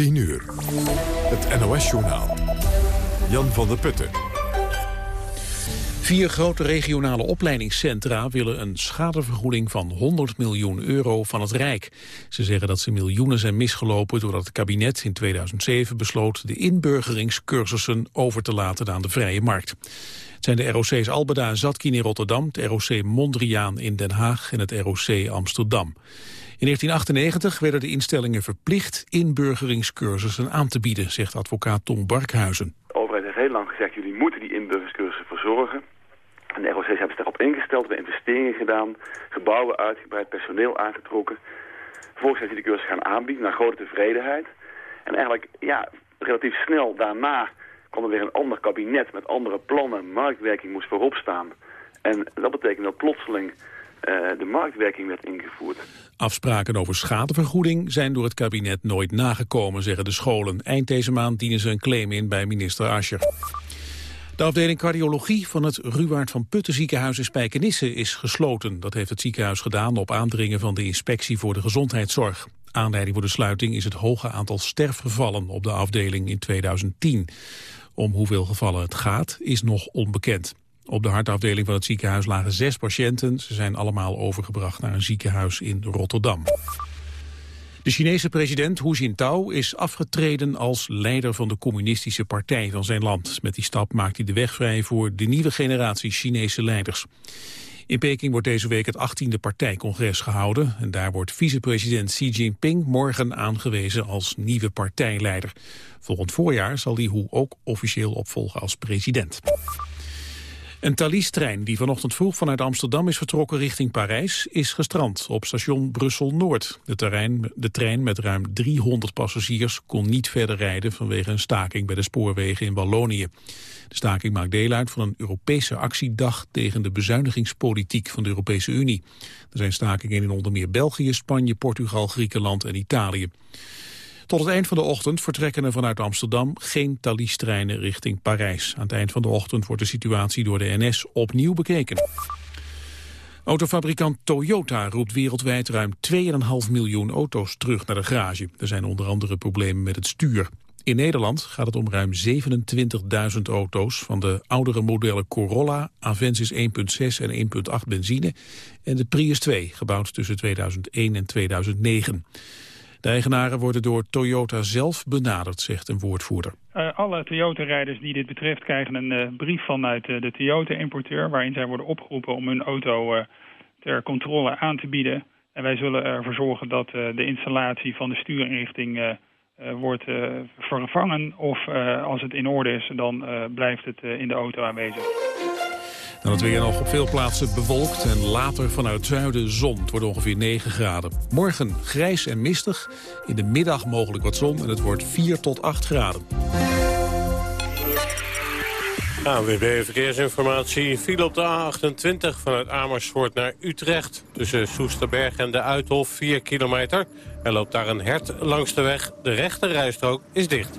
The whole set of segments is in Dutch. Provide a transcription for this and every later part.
10 uur. Het NOS-journaal. Jan van der Putten. Vier grote regionale opleidingscentra willen een schadevergoeding van 100 miljoen euro van het Rijk. Ze zeggen dat ze miljoenen zijn misgelopen doordat het kabinet in 2007 besloot de inburgeringscursussen over te laten aan de vrije markt. Het zijn de ROC's Albeda en Zatkin in Rotterdam, het ROC Mondriaan in Den Haag en het ROC Amsterdam. In 1998 werden de instellingen verplicht inburgeringscursussen aan te bieden, zegt advocaat Tom Barkhuizen. De overheid heeft heel lang gezegd, jullie moeten die inburgeringscursussen verzorgen. En de ROC's hebben zich daarop ingesteld, hebben investeringen gedaan, gebouwen uitgebreid, personeel aangetrokken. Vervolgens zijn die de cursus gaan aanbieden, naar grote tevredenheid. En eigenlijk, ja, relatief snel daarna kwam er weer een ander kabinet met andere plannen. Marktwerking moest voorop staan. En dat betekent dat plotseling de marktwerking werd ingevoerd. Afspraken over schadevergoeding zijn door het kabinet nooit nagekomen, zeggen de scholen. Eind deze maand dienen ze een claim in bij minister Ascher. De afdeling cardiologie van het Ruwaard van Putten ziekenhuis in Spijkenisse is gesloten. Dat heeft het ziekenhuis gedaan op aandringen van de inspectie voor de gezondheidszorg. Aanleiding voor de sluiting is het hoge aantal sterfgevallen op de afdeling in 2010. Om hoeveel gevallen het gaat is nog onbekend. Op de hartafdeling van het ziekenhuis lagen zes patiënten. Ze zijn allemaal overgebracht naar een ziekenhuis in Rotterdam. De Chinese president Hu Jintao is afgetreden als leider van de communistische partij van zijn land. Met die stap maakt hij de weg vrij voor de nieuwe generatie Chinese leiders. In Peking wordt deze week het 18e partijcongres gehouden. En daar wordt vicepresident Xi Jinping morgen aangewezen als nieuwe partijleider. Volgend voorjaar zal hij Hu ook officieel opvolgen als president. Een Thalys-trein die vanochtend vroeg vanuit Amsterdam is vertrokken richting Parijs is gestrand op station Brussel-Noord. De, de trein met ruim 300 passagiers kon niet verder rijden vanwege een staking bij de spoorwegen in Wallonië. De staking maakt deel uit van een Europese actiedag tegen de bezuinigingspolitiek van de Europese Unie. Er zijn stakingen in onder meer België, Spanje, Portugal, Griekenland en Italië. Tot het eind van de ochtend vertrekken er vanuit Amsterdam geen Thalys-treinen richting Parijs. Aan het eind van de ochtend wordt de situatie door de NS opnieuw bekeken. Autofabrikant Toyota roept wereldwijd ruim 2,5 miljoen auto's terug naar de garage. Er zijn onder andere problemen met het stuur. In Nederland gaat het om ruim 27.000 auto's van de oudere modellen Corolla, Avensis 1.6 en 1.8 benzine en de Prius 2, gebouwd tussen 2001 en 2009. De eigenaren worden door Toyota zelf benaderd, zegt een woordvoerder. Uh, alle Toyota-rijders die dit betreft krijgen een uh, brief vanuit uh, de Toyota-importeur... waarin zij worden opgeroepen om hun auto ter controle aan te bieden. En wij zullen ervoor zorgen dat de installatie van de stuurinrichting wordt vervangen. Of als het in orde is, dan blijft het in de auto aanwezig. Dan het weer nog op veel plaatsen bewolkt en later vanuit zuiden zon. Het wordt ongeveer 9 graden. Morgen grijs en mistig. In de middag mogelijk wat zon en het wordt 4 tot 8 graden. AWB Verkeersinformatie viel op de A28 vanuit Amersfoort naar Utrecht. Tussen Soesterberg en de Uithof 4 kilometer. Er loopt daar een hert langs de weg. De rechte rijstrook is dicht.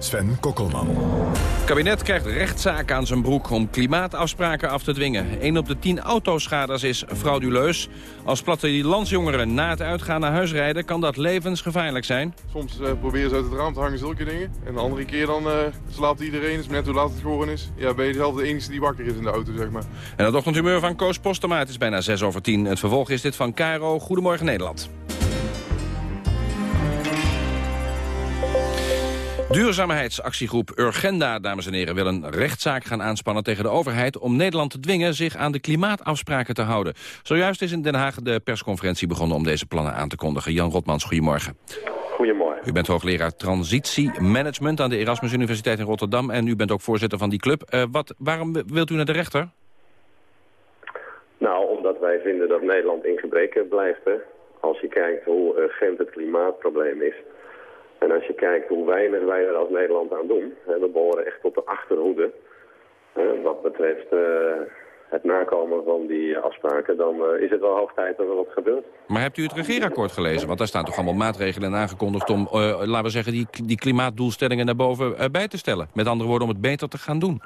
Sven Kokkelman. Het kabinet krijgt rechtszaak aan zijn broek om klimaatafspraken af te dwingen. Een op de tien autoschaders is frauduleus. Als plattelandsjongeren na het uitgaan naar huis rijden... kan dat levensgevaarlijk zijn. Soms uh, proberen ze uit het raam te hangen zulke dingen. En de andere keer dan uh, slaapt iedereen, is net hoe laat het geworden is. Ja, ben je zelf de enige die wakker is in de auto, zeg maar. En het ochtendhumeur van Koos Postema, het is bijna 6 over 10. Het vervolg is dit van Caro. Goedemorgen Nederland. Duurzaamheidsactiegroep Urgenda, dames en heren, wil een rechtszaak gaan aanspannen tegen de overheid om Nederland te dwingen zich aan de klimaatafspraken te houden. Zojuist is in Den Haag de persconferentie begonnen om deze plannen aan te kondigen. Jan Rotmans, goedemorgen. Goedemorgen. U bent hoogleraar transitiemanagement aan de Erasmus Universiteit in Rotterdam en u bent ook voorzitter van die club. Uh, wat, waarom wilt u naar de rechter? Nou, omdat wij vinden dat Nederland in gebreken blijft. Hè. Als je kijkt hoe urgent het klimaatprobleem is en als je kijkt hoe weinig wij er als Nederland aan doen, hè, we behoren echt tot de achterhoede. Hè, wat betreft uh, het nakomen van die afspraken, dan uh, is het wel hoog tijd dat er wat gebeurt. Maar hebt u het regeerakkoord gelezen? Want daar staan toch allemaal maatregelen aangekondigd om, uh, laten we zeggen, die, die klimaatdoelstellingen naar boven bij te stellen. Met andere woorden, om het beter te gaan doen.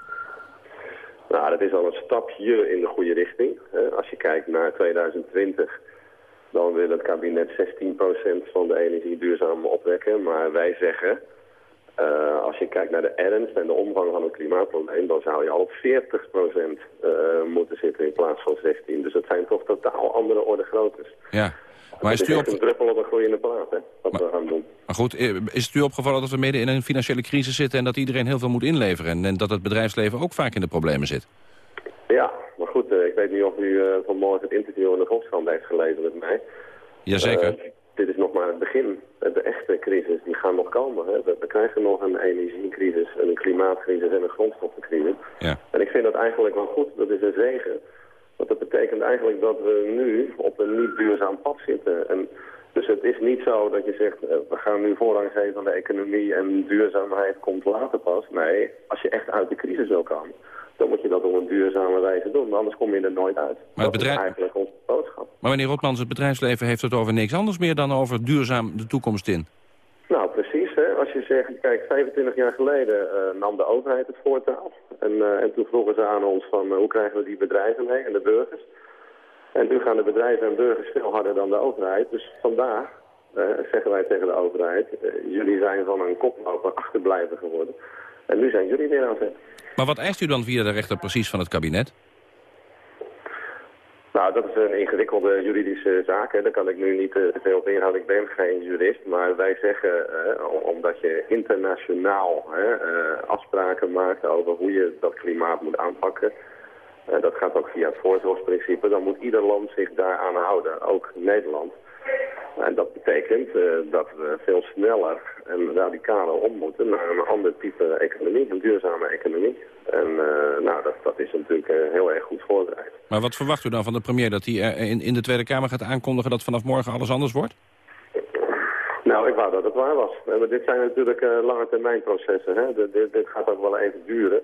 Nou, dat is al een stapje in de goede richting. als je kijkt naar 2020 dan wil het kabinet 16% van de energie duurzaam opwekken. Maar wij zeggen, uh, als je kijkt naar de ernst en de omvang van het klimaatprobleem... dan zou je al op 40% uh, moeten zitten in plaats van 16. Dus het zijn toch totaal andere orde groottes. Ja. Maar is het is op... een druppel op een groeiende plaat, hè, wat maar, we gaan doen. Maar goed, is het u opgevallen dat we midden in een financiële crisis zitten... en dat iedereen heel veel moet inleveren... en, en dat het bedrijfsleven ook vaak in de problemen zit? Ja, goed, uh, ik weet niet of u uh, vanmorgen het interview in de Volkskrant heeft gelezen met mij. Jazeker. Uh, dit is nog maar het begin. De echte crisis, die gaan nog komen. Hè. We, we, krijgen nog een energiecrisis, een klimaatcrisis en een grondstoffencrisis. Ja. En ik vind dat eigenlijk wel goed. Dat is een zegen. Want dat betekent eigenlijk dat we nu op een niet duurzaam pad zitten. En dus het is niet zo dat je zegt, we gaan nu voorrang geven aan de economie en duurzaamheid komt later pas. Nee, als je echt uit de crisis wil komen dan moet je dat op een duurzame wijze doen. Anders kom je er nooit uit. Maar het bedrijf... is eigenlijk onze boodschap. Maar meneer Rotmans, het bedrijfsleven heeft het over niks anders meer dan over duurzaam de toekomst in. Nou, precies. Hè. Als je zegt, kijk, 25 jaar geleden uh, nam de overheid het voortouw. En, uh, en toen vroegen ze aan ons van, uh, hoe krijgen we die bedrijven mee en de burgers? En nu gaan de bedrijven en burgers veel harder dan de overheid. Dus vandaag zeggen wij tegen de overheid, jullie zijn van een koploper achterblijven geworden. En nu zijn jullie weer aan het maar wat eist u dan via de rechter precies van het kabinet? Nou, dat is een ingewikkelde juridische zaak. Hè. Daar kan ik nu niet te veel op inhouden. Ik ben geen jurist. Maar wij zeggen, eh, omdat je internationaal hè, uh, afspraken maakt over hoe je dat klimaat moet aanpakken. Uh, dat gaat ook via het voorzorgsprincipe. Dan moet ieder land zich daaraan houden, ook Nederland. En dat betekent uh, dat we veel sneller en radicaler om moeten naar een ander type economie, een duurzame economie. En uh, nou, dat, dat is natuurlijk uh, heel erg goed voorbereid. Maar wat verwacht u dan van de premier? Dat hij in, in de Tweede Kamer gaat aankondigen dat vanaf morgen alles anders wordt? Nou, ik wou dat het waar was. Maar dit zijn natuurlijk lange termijn processen. Hè? Dit, dit gaat ook wel even duren.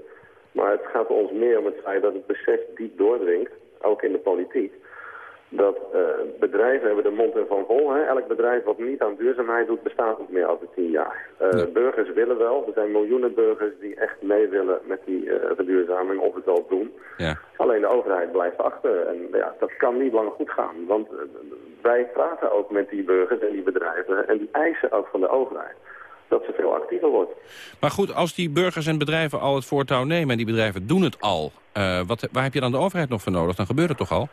Maar het gaat ons meer om het feit dat het besef diep doordringt, ook in de politiek dat uh, bedrijven hebben de mond ervan vol. Hè? Elk bedrijf wat niet aan duurzaamheid doet, bestaat niet meer over tien jaar. Uh, ja. Burgers willen wel. Er zijn miljoenen burgers die echt mee willen met die uh, verduurzaming of het wel doen. Ja. Alleen de overheid blijft achter. En ja, dat kan niet lang goed gaan. Want wij praten ook met die burgers en die bedrijven en die eisen ook van de overheid dat ze veel actiever wordt. Maar goed, als die burgers en bedrijven al het voortouw nemen en die bedrijven doen het al, wat, waar heb je dan de overheid nog voor nodig? Dan gebeurt het toch al?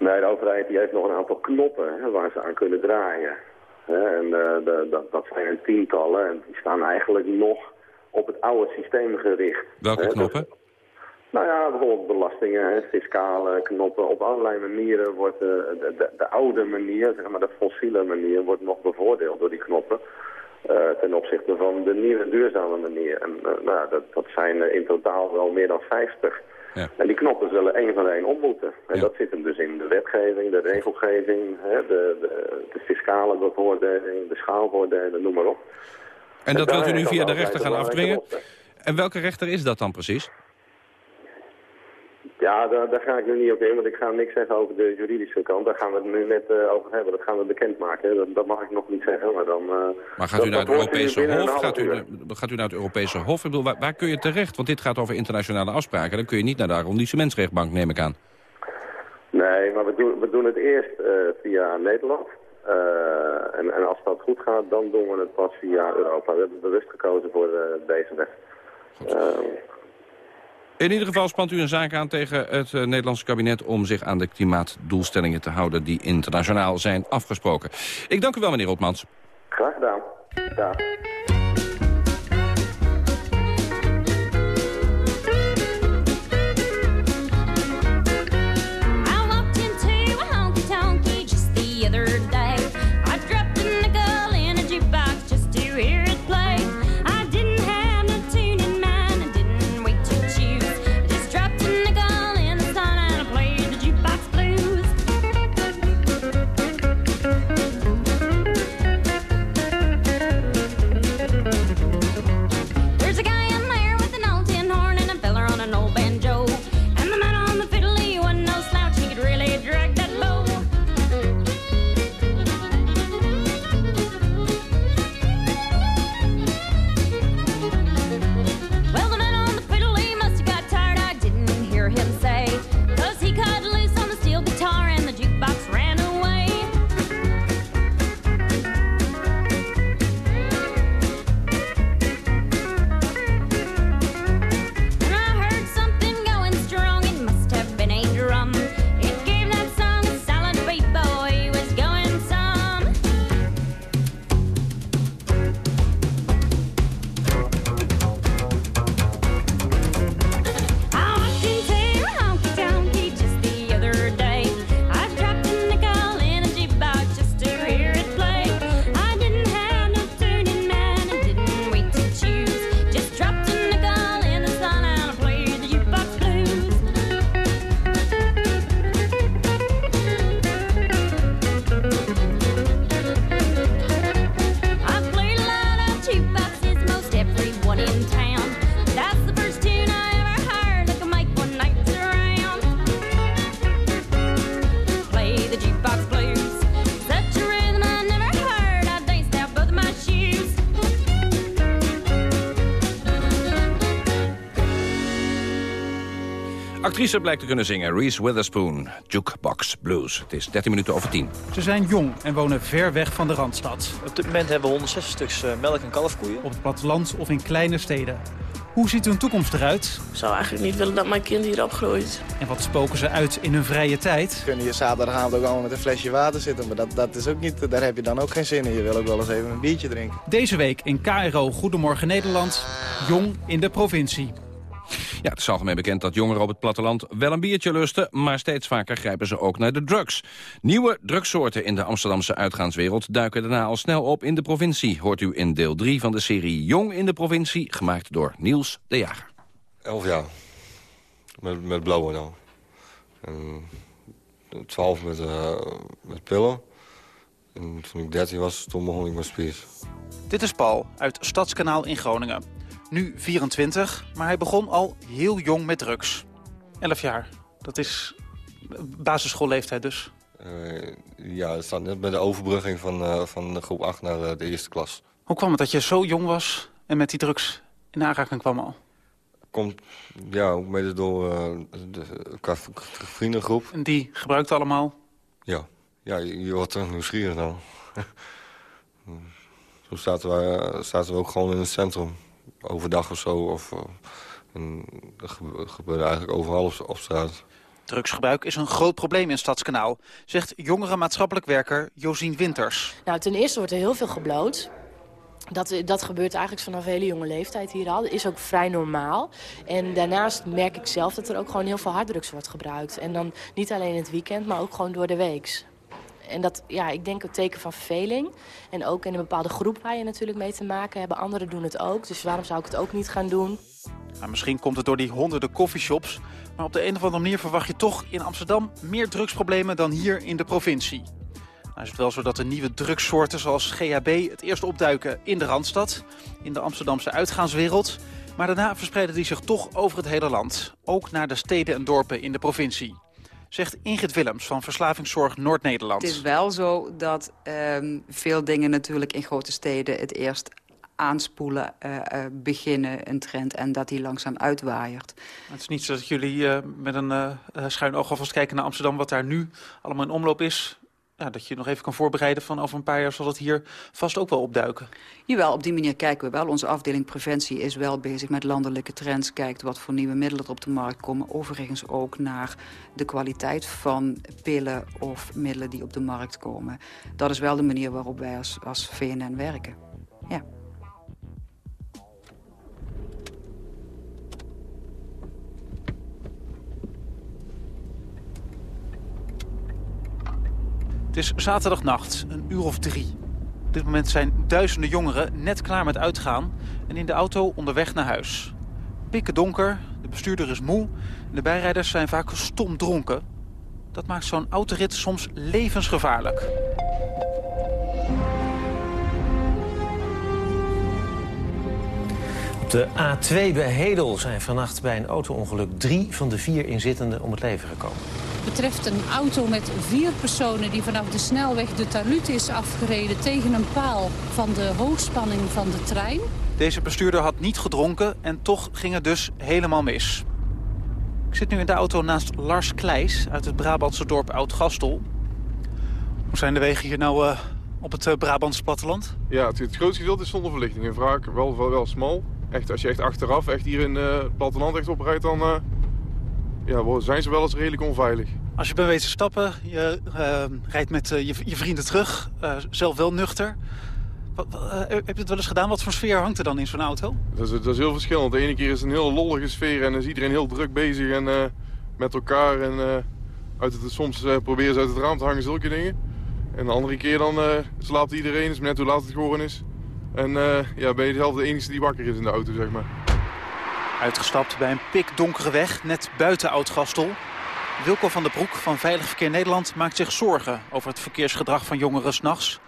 Nee, de overheid die heeft nog een aantal knoppen hè, waar ze aan kunnen draaien. En uh, de, dat, dat zijn een tientallen en die staan eigenlijk nog op het oude systeem gericht. Welke hè, knoppen? Dus, Nou ja, bijvoorbeeld belastingen, fiscale knoppen. Op allerlei manieren wordt uh, de, de, de, oude manier, zeg maar de fossiele manier, wordt nog bevoordeeld door die knoppen. Uh, ten opzichte van de nieuwe duurzame manier. En uh, nou, dat, dat zijn in totaal wel meer dan 50. Ja. En die knoppen zullen één van één op moeten. En ja. dat zit hem dus in de wetgeving, de regelgeving, hè, de, de, de, fiscale bevoordeling, de schaalvoordelen, noem maar op. En dat wilt u nu via de rechter gaan afdwingen? En welke rechter is dat dan precies? Ja, daar, daar, ga ik nu niet op in, want ik ga niks zeggen over de juridische kant. Daar gaan we het nu net uh, over hebben. Dat gaan we bekendmaken. Dat, dat mag ik nog niet zeggen, maar dan... Uh, maar gaat u naar het Europese Hof? Gaat u, gaat u, naar het Europese Hof? Ik bedoel, waar, waar, kun je terecht? Want dit gaat over internationale afspraken. Dan kun je niet naar de arrondissementsrechtbank, neem ik aan. Nee, maar we doen, we doen het eerst uh, via Nederland. En, en, als dat goed gaat, dan doen we het pas via Europa. We hebben bewust gekozen voor deze weg. In ieder geval spant u een zaak aan tegen het uh, Nederlandse kabinet... om zich aan de klimaatdoelstellingen te houden die internationaal zijn afgesproken. Ik dank u wel, meneer Rotmans. Graag gedaan. Ja. Actrice blijkt te kunnen zingen. Reese Witherspoon, Jukebox Blues. Het is 13 minuten over 10. Ze zijn jong en wonen ver weg van de Randstad. Op dit moment hebben we 160 stuks eh, melk- en kalfkoeien. Op het platteland of in kleine steden. Hoe ziet hun toekomst eruit? Ik zou eigenlijk niet willen dat mijn kind hier opgroeit. En wat spoken ze uit in hun vrije tijd? Kun je zaterdagavond ook allemaal met een flesje water zitten. Maar dat, dat is ook niet, daar heb je dan ook geen zin in. Je wil ook wel eens even een biertje drinken. Deze week in KRO Goedemorgen Nederland. Jong in de provincie. Ja, het is algemeen bekend dat jongeren op het platteland wel een biertje lusten... maar steeds vaker grijpen ze ook naar de drugs. Nieuwe drugssoorten in de Amsterdamse uitgaanswereld... duiken daarna al snel op in de provincie. Hoort u in deel 3 van de serie Jong in de provincie... gemaakt door Niels de Jager. Elf jaar. Met, met blauwe nou. En twaalf met, uh, met pillen. En toen ik 13 was, toen begon ik met spiers. Dit is Paul uit Stadskanaal in Groningen nu 24, maar hij begon al heel jong met drugs. 11 jaar, dat is basisschoolleeftijd dus. Uh, ja, het staat net bij de overbrugging van, uh, van de groep 8 naar uh, de eerste klas. Hoe kwam het dat je zo jong was en met die drugs in aanraking kwam al? Komt, ja, ook mede door de vriendengroep. En die gebruikte allemaal? Ja, ja je, je wordt er nieuwsgierig dan. Zo zaten we, zaten we ook gewoon in het centrum overdag of zo. Of, en dat gebeurde eigenlijk overal op, op straat. Drugsgebruik is een groot probleem in Stadskanaal, zegt jongere maatschappelijk werker Josien Winters. Nou, ten eerste wordt er heel veel gebloot. Dat, dat gebeurt eigenlijk vanaf een hele jonge leeftijd hier al. Dat is ook vrij normaal. En daarnaast merk ik zelf dat er ook gewoon heel veel harddrugs wordt gebruikt. En dan niet alleen in het weekend, maar ook gewoon door de weeks. En dat, ja, ik denk een teken van verveling. En ook in een bepaalde groep waar je natuurlijk mee te maken hebt. Anderen doen het ook, dus waarom zou ik het ook niet gaan doen? Misschien komt het door die honderden coffeeshops. Maar op de een of andere manier verwacht je toch in Amsterdam meer drugsproblemen dan hier in de provincie. Nou is het wel zo dat de nieuwe drugssoorten zoals GHB het eerst opduiken in de Randstad, in de Amsterdamse uitgaanswereld. Maar daarna verspreiden die zich toch over het hele land, ook naar de steden en dorpen in de provincie. Zegt Ingrid Willems van Verslavingszorg Noord-Nederland. Het is wel zo dat ehm, veel dingen natuurlijk in grote steden het eerst aanspoelen, uh, uh, beginnen, een trend... en dat die langzaam uitwaaiert. Het is niet zo dat jullie uh, met een schuin oog alvast kijken naar Amsterdam... wat daar nu allemaal in omloop is ja, dat je nog even kan voorbereiden van over een paar jaar zal het hier vast ook wel opduiken. Jawel, op die manier kijken we wel. Onze afdeling preventie is wel bezig met landelijke trends. Kijkt wat voor nieuwe middelen er op de markt komen. Overigens ook naar de kwaliteit van pillen of middelen die op de markt komen. Dat is wel de manier waarop wij als, als VNN werken. Ja. Het is zaterdagnacht, een uur of drie. Op dit moment zijn duizenden jongeren net klaar met uitgaan... en in de auto onderweg naar huis. Pikken donker, de bestuurder is moe... en de bijrijders zijn vaak stom dronken. Dat maakt zo'n autorit soms levensgevaarlijk. Op de A2 bij Hedel zijn vannacht bij een auto-ongeluk... drie van de vier inzittenden om het leven gekomen betreft een auto met vier personen die vanaf de snelweg de Talut is afgereden tegen een paal van de hoogspanning van de trein. Deze bestuurder had niet gedronken en toch ging het dus helemaal mis. Ik zit nu in de auto naast Lars Kleijs uit het Brabantse dorp Oud-Gastel. Hoe zijn de wegen hier nou uh, op het uh, Brabantse platteland? Ja, het, het, grootste gedeelte is zonder verlichting. En vaak wel, wel, wel smal. Echt, als je echt achteraf echt hier in het platteland echt oprijdt, dan ja, zijn ze wel eens redelijk onveilig. Als je bent wezen stappen, je uh, rijdt met uh, je, je, vrienden terug, zelf wel nuchter. Wat, heb je het wel eens gedaan? Wat voor sfeer hangt er dan in zo'n auto? Dat is, dat is, heel verschillend. De ene keer is het een heel lollige sfeer en is iedereen heel druk bezig en, met elkaar. En uit het, soms proberen ze uit het raam te hangen, zulke dingen. En de andere keer dan slaapt iedereen, is net hoe laat het geworden is. En ja, ben je zelf de enige die wakker is in de auto, zeg maar. Uitgestapt bij een pikdonkere weg, net buiten Oud-Gastel. Wilco van der Broek van Veilig Verkeer Nederland maakt zich zorgen over het verkeersgedrag van jongeren s'nachts.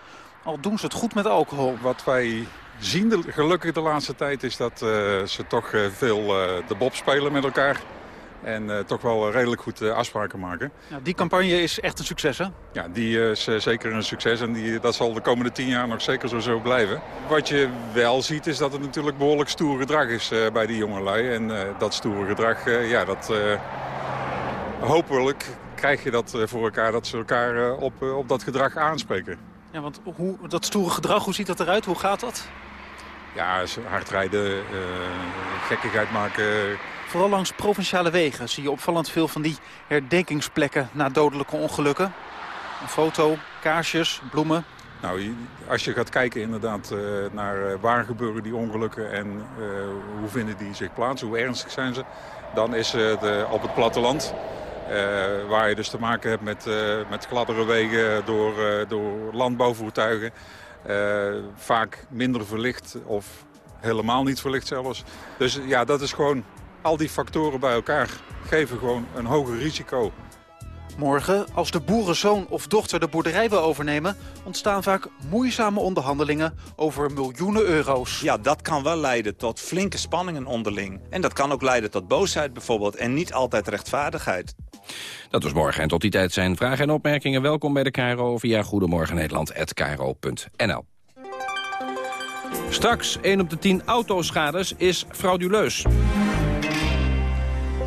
Al doen ze het goed met alcohol. Wat wij zien de, gelukkig de laatste tijd is dat uh, ze toch uh, veel uh, de bob spelen met elkaar. En toch wel redelijk goed afspraken maken. Die campagne is echt een succes, hè? Ja, die is zeker een succes. En die, dat zal de komende tien jaar nog zeker zo, zo blijven. Wat je wel ziet is dat het natuurlijk behoorlijk stoer gedrag is bij die jongelui. En dat stoere gedrag, ja, dat hopelijk krijg je dat eh, voor elkaar, dat ze elkaar eh, op, eh, op dat gedrag aanspreken. Ja, want hoe, dat stoere gedrag, hoe ziet dat eruit? Hoe gaat dat? Ja, hard rijden, gekkigheid maken. Vooral langs provinciale wegen zie je opvallend veel van die herdenkingsplekken na dodelijke ongelukken. Een foto, kaarsjes, bloemen. Nou, als je gaat kijken inderdaad naar waar gebeuren die ongelukken en hoe vinden die zich plaats, hoe ernstig zijn ze, dan is het op het platteland. Waar je dus te maken hebt met, uh, met gladdere wegen door, door landbouwvoertuigen. vaak minder verlicht of helemaal niet verlicht zelfs. Dus ja, dat is gewoon al die factoren bij elkaar geven gewoon een hoger risico. Morgen, als de boerenzoon of dochter de boerderij wil overnemen... ontstaan vaak moeizame onderhandelingen over miljoenen euro's. Ja, dat kan wel leiden tot flinke spanningen onderling. En dat kan ook leiden tot boosheid bijvoorbeeld en niet altijd rechtvaardigheid. Dat was morgen. En tot die tijd zijn vragen en opmerkingen. Welkom bij de KRO via goedemorgennederland.nl. Straks 1 op de 10 autoschades is frauduleus.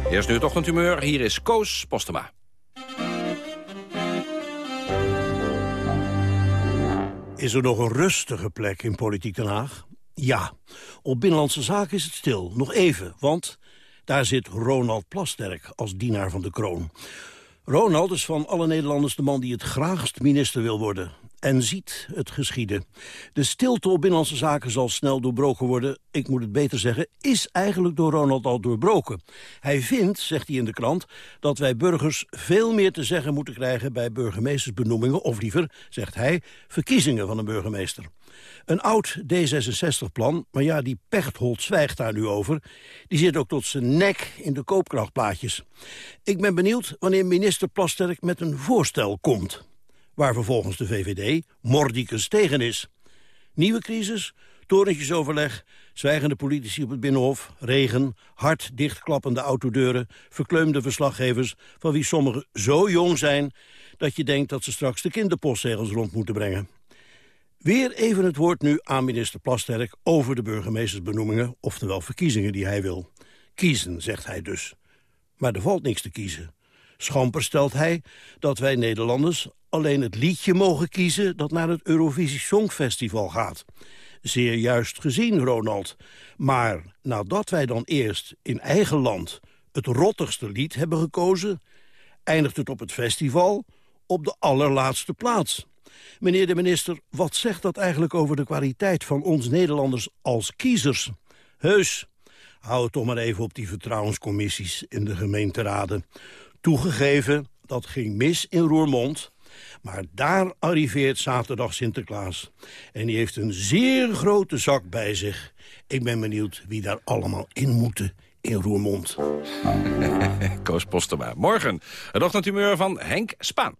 Eerst nu het ochtendhumeur. Hier is Koos Postema. Is er nog een rustige plek in Politiek Den Haag? Ja. Op Binnenlandse Zaken is het stil. Nog even, want daar zit Ronald Plasterk als dienaar van de kroon. Ronald is van alle Nederlanders de man die het graagst minister wil worden. en ziet het geschieden. De stilte op Binnenlandse Zaken zal snel doorbroken worden. Ik moet het beter zeggen, is eigenlijk door Ronald al doorbroken. Hij vindt, zegt hij in de krant, dat wij burgers veel meer te zeggen moeten krijgen... bij burgemeestersbenoemingen, of liever, zegt hij, verkiezingen van een burgemeester. Een oud D66-plan, maar ja, die Pechtold zwijgt daar nu over... die zit ook tot zijn nek in de koopkrachtplaatjes. Ik ben benieuwd wanneer minister Plasterk met een voorstel komt... waar vervolgens de VVD mordicus tegen is. Nieuwe crisis, torentjesoverleg, zwijgende politici op het Binnenhof... regen, hard dichtklappende autodeuren, verkleumde verslaggevers... van wie sommigen zo jong zijn dat je denkt dat ze straks de kinderpostzegels rond moeten brengen. Weer even het woord nu aan minister Plasterk over de burgemeestersbenoemingen, oftewel verkiezingen die hij wil. Kiezen, zegt hij dus. Maar er valt niks te kiezen. Schamper stelt hij dat wij Nederlanders alleen het liedje mogen kiezen dat naar het Eurovisie Songfestival gaat. Zeer juist gezien, Ronald. Maar nadat wij dan eerst in eigen land het rottigste lied hebben gekozen... eindigt het op het festival op de allerlaatste plaats. Meneer de minister, wat zegt dat eigenlijk over de kwaliteit van ons Nederlanders als kiezers? Heus, hou toch maar even op die vertrouwenscommissies in de gemeenteraden. Toegegeven, dat ging mis in Roermond... Maar daar arriveert zaterdag Sinterklaas. En die heeft een zeer grote zak bij zich. Ik ben benieuwd wie daar allemaal in moeten in Roermond. Koos Postema. Morgen het ochtendhumeur van Henk Spaan.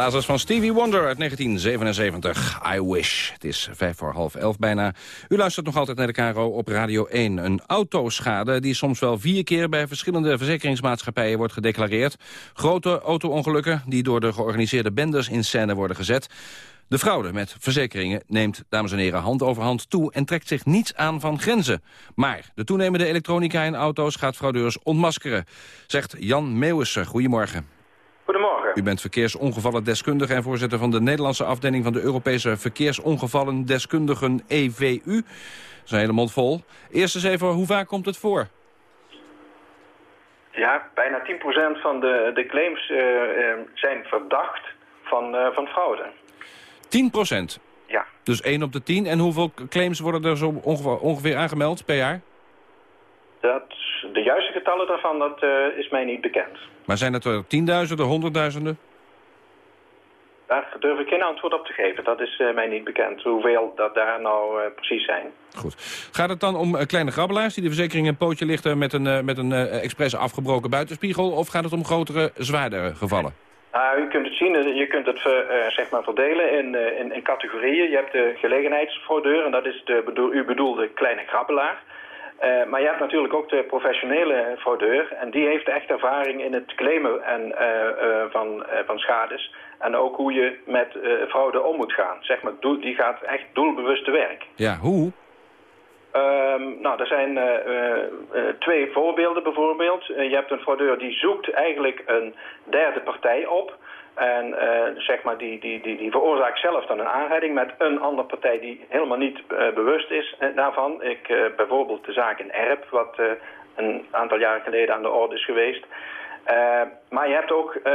Blazers van Stevie Wonder uit 1977. I wish. Het is vijf voor half elf bijna. U luistert nog altijd naar de KRO op Radio 1. Een autoschade die soms wel vier keer bij verschillende verzekeringsmaatschappijen wordt gedeclareerd. Grote auto-ongelukken die door de georganiseerde benders in scène worden gezet. De fraude met verzekeringen neemt, dames en heren, hand over hand toe... en trekt zich niets aan van grenzen. Maar de toenemende elektronica in auto's gaat fraudeurs ontmaskeren. Zegt Jan Meeuwissen. Goedemorgen. Goedemorgen. U bent verkeersongevallendeskundige en voorzitter van de Nederlandse afdeling van de Europese Verkeersongevallendeskundigen EVU. Dat is een hele mond vol. Eerst eens even, hoe vaak komt het voor? Ja, bijna 10% van de, de claims eh, eh, zijn verdacht van, eh, van fraude. 10 procent? Ja. Dus 1 op de 10. En hoeveel claims worden er zo ongeveer, ongeveer aangemeld per jaar? Dat, de juiste getallen daarvan, dat is mij niet bekend. Maar zijn het er tienduizenden, honderdduizenden? Daar durf ik geen antwoord op te geven. Dat is eh, mij niet bekend. Hoeveel dat daar nou eh, precies zijn. Goed. Gaat het dan om eh, kleine grabbelaars die de verzekering een pootje lichten met een, met een expres afgebroken buitenspiegel? Of gaat het om grotere, zwaardere gevallen? Nou, u kunt het zien, je kunt het zeg maar verdelen in, in, in categorieën. Je hebt de gelegenheidsfraudeur en dat is de bedoel, u bedoelde kleine grabbelaar. Eh, maar je hebt natuurlijk ook de professionele fraudeur. En die heeft echt ervaring in het claimen en, eh, eh, van, van schades. En ook hoe je met fraude om moet gaan. Zeg maar, die gaat echt doelbewust te werk. Ja, hoe? Ehm, nou, er zijn twee voorbeelden bijvoorbeeld. Je hebt een fraudeur die zoekt eigenlijk een derde partij op. En eh, zeg maar, die, die, die, die veroorzaakt zelf dan een aanrijding met een andere partij die helemaal niet eh, bewust is daarvan. Ik, eh, bijvoorbeeld de zaak in Erp, wat een aantal jaren geleden aan de orde is geweest. Eh, maar je hebt ook eh,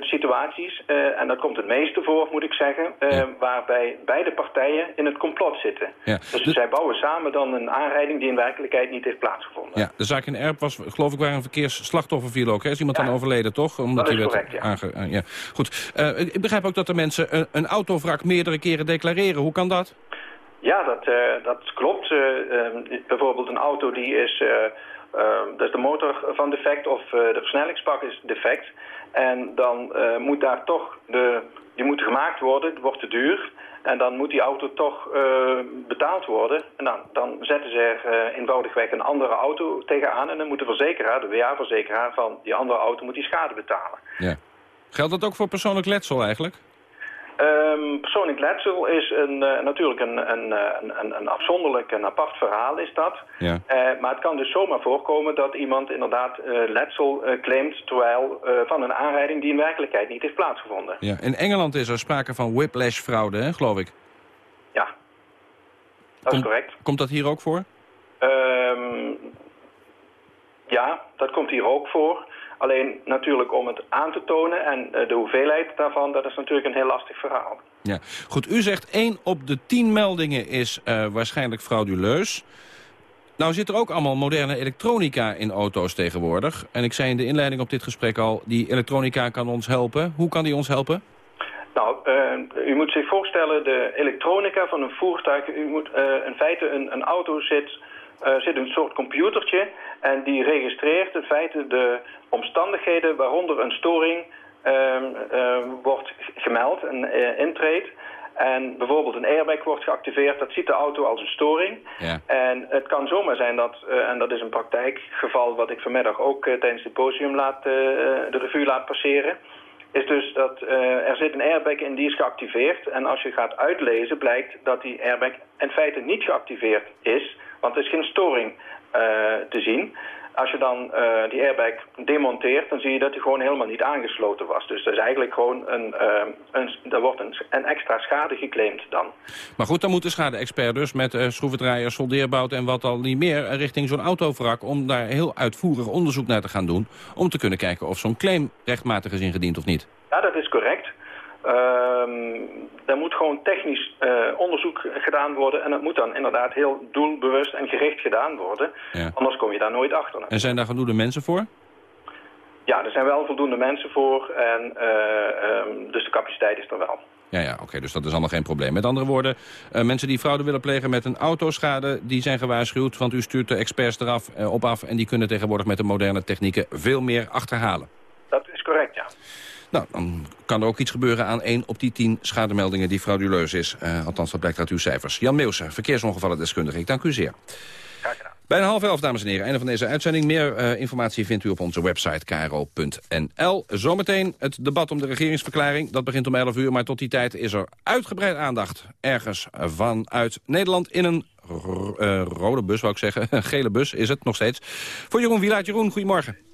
situaties, eh, en dat komt het meeste voor, moet ik zeggen, waarbij beide partijen in het complot zitten. Ja. Dus zij bouwen samen dan een aanrijding die in werkelijkheid niet heeft plaatsgevonden. Ja, de zaak in Erp was, geloof ik, waar een verkeersslachtoffer viel ook. Hè? Is iemand dan overleden, toch? Omdat Dat is die werd correct, ja. aange- ja. Goed. Ik begrijp ook dat er mensen een, een autovrak meerdere keren declareren. Hoe kan dat? Ja, dat, dat klopt. Bijvoorbeeld een auto die is, eh, eh, dat is de motor van defect of eh, de versnellingspak is defect. En dan eh, moet daar toch, de, die moet gemaakt worden, het wordt te duur. En dan moet die auto toch eh, betaald worden. En dan, dan zetten ze er eenvoudigweg een andere auto tegenaan. En dan moet de verzekeraar, de WA-verzekeraar van die andere auto, moet die schade betalen. Ja. Geldt dat ook voor persoonlijk letsel eigenlijk? Ehm, persoonlijk letsel is een, eh, natuurlijk een, een, eh, een, een, een afzonderlijk en apart verhaal is dat. Ja. Eh, maar het kan dus zomaar voorkomen dat iemand inderdaad letsel claimt... terwijl van een aanrijding die in werkelijkheid niet heeft plaatsgevonden. Ja. In Engeland is er sprake van whiplash-fraude, geloof ik. Ja, dat is correct. Komt dat hier ook voor? Ehm, ja, dat komt hier ook voor. Alleen natuurlijk om het aan te tonen en eh, de hoeveelheid daarvan... dat is natuurlijk een heel lastig verhaal. Ja. Goed, u zegt 1 op de 10 meldingen is eh, waarschijnlijk frauduleus. Nou zit er ook allemaal moderne elektronica in auto's tegenwoordig. En ik zei in de inleiding op dit gesprek al, die elektronica kan ons helpen. Hoe kan die ons helpen? Nou, eh, u moet zich voorstellen, de elektronica van een voertuig... U moet in feite een, een auto zit, eh, zit een soort computertje... en die registreert in feite de omstandigheden waaronder een storing ehm, ehm, wordt gemeld en eh, intreedt. En bijvoorbeeld een airbag wordt geactiveerd, dat ziet de auto als een storing. Ja. En het kan zomaar zijn dat, eh, en dat is een praktijkgeval wat ik vanmiddag ook tijdens het symposium laat, de revue laat passeren is dus dat er zit een airbag in die is geactiveerd. En als je gaat uitlezen blijkt dat die airbag in feite niet geactiveerd is. Want er is geen storing eh, te zien. Als je dan eh, die airbag demonteert, dan zie je dat die gewoon helemaal niet aangesloten was. Dus dat is eigenlijk gewoon een, eh, een, er wordt een, een extra schade geclaimd dan. Maar goed, dan moet de schade-expert dus met eh schroevendraaiers, soldeerbout en wat al niet meer... richting zo'n autovrak om daar heel uitvoerig onderzoek naar te gaan doen... om te kunnen kijken of zo'n claim rechtmatig is ingediend of niet. Ja, dat is correct. Ehm er moet gewoon technisch eh, onderzoek gedaan worden. En dat moet dan inderdaad heel doelbewust en gericht gedaan worden. Ja. Anders kom je daar nooit achter. En zijn daar voldoende mensen voor? Ja, er zijn wel voldoende mensen voor. En, eh, ehm, dus de capaciteit is er wel. Ja, ja, oké, dus dat is allemaal geen probleem. Met andere woorden, eh, mensen die fraude willen plegen met een autoschade... die zijn gewaarschuwd, want u stuurt de experts eraf op af... en die kunnen tegenwoordig met de moderne technieken veel meer achterhalen. Dat is correct, ja. Nou, dan kan er ook iets gebeuren aan 1 op die 10 schademeldingen die frauduleus is. Uh, althans, dat blijkt uit uw cijfers. Jan Meeuwse, verkeersongevallen. Ik dank u zeer. Bijna half elf, dames en heren. Einde van deze uitzending. Meer uh, informatie vindt u op onze website kro.nl. Zometeen het debat om de regeringsverklaring. Dat begint om 11 uur, maar tot die tijd is er uitgebreid aandacht. Ergens vanuit Nederland in een uh, rode bus, wou ik zeggen. Gele bus is het nog steeds. Voor Jeroen Wielaert. Jeroen, goedemorgen.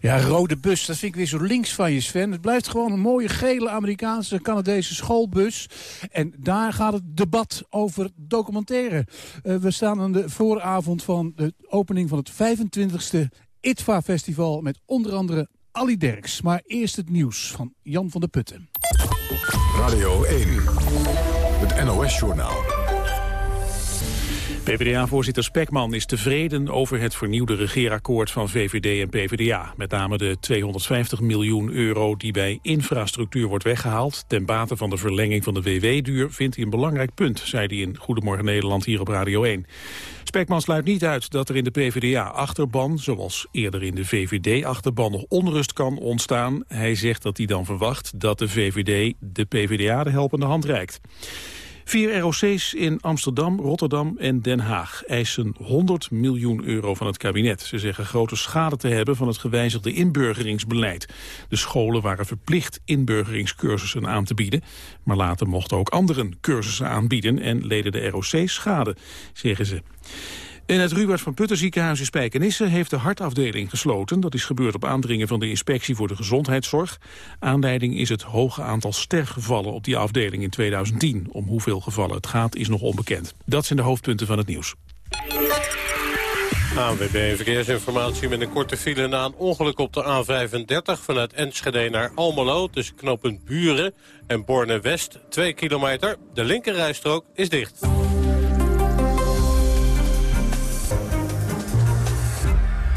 Ja, rode bus, dat vind ik weer zo links van je, Sven. Het blijft gewoon een mooie gele Amerikaanse Canadese schoolbus. En daar gaat het debat over documentaire. Uh, we staan aan de vooravond van de opening van het 25e ITVA-festival... met onder andere Ali Derks. Maar eerst het nieuws van Jan van der Putten. Radio 1, het NOS-journaal. PvdA-voorzitter Spekman is tevreden over het vernieuwde regeerakkoord van VVD en PvdA. Met name de 250 miljoen euro die bij infrastructuur wordt weggehaald... ten bate van de verlenging van de WW-duur vindt hij een belangrijk punt... zei hij in Goedemorgen Nederland hier op Radio 1. Spekman sluit niet uit dat er in de PvdA-achterban... zoals eerder in de VVD-achterban nog onrust kan ontstaan. Hij zegt dat hij dan verwacht dat de VVD de PvdA de helpende hand reikt. Vier ROC's in Amsterdam, Rotterdam en Den Haag eisen 100 miljoen euro van het kabinet. Ze zeggen grote schade te hebben van het gewijzigde inburgeringsbeleid. De scholen waren verplicht inburgeringscursussen aan te bieden. Maar later mochten ook anderen cursussen aanbieden en leden de ROC's schade, zeggen ze. In het Ruwaard van Putten ziekenhuis in Spijkenisse heeft de hartafdeling gesloten. Dat is gebeurd op aandringen van de Inspectie voor de Gezondheidszorg. Aanleiding is het hoge aantal sterfgevallen op die afdeling in 2010. Om hoeveel gevallen het gaat is nog onbekend. Dat zijn de hoofdpunten van het nieuws. ANWB Verkeersinformatie met een korte file na een ongeluk op de A35... vanuit Enschede naar Almelo tussen knooppunt Buren en Borne-West. 2 kilometer. De linkerrijstrook is dicht.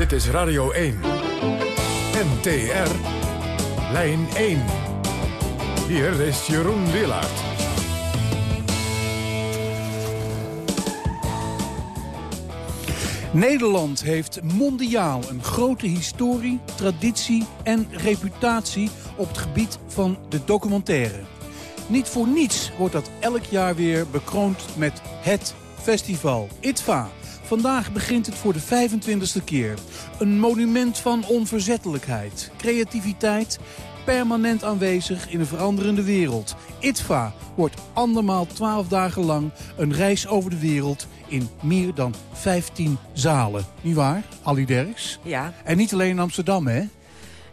Dit is Radio 1. NTR. Lijn 1. Hier is Jeroen Willaert. Nederland heeft mondiaal een grote historie, traditie en reputatie op het gebied van de documentaire. Niet voor niets wordt dat elk jaar weer bekroond met het festival ITVA Vandaag begint het voor de 25e keer. Een monument van onverzettelijkheid, creativiteit... permanent aanwezig in een veranderende wereld. ITVA wordt andermaal 12 dagen lang een reis over de wereld... in meer dan 15 zalen. Niet waar, Ali Derks? Ja. En niet alleen in Amsterdam, hè?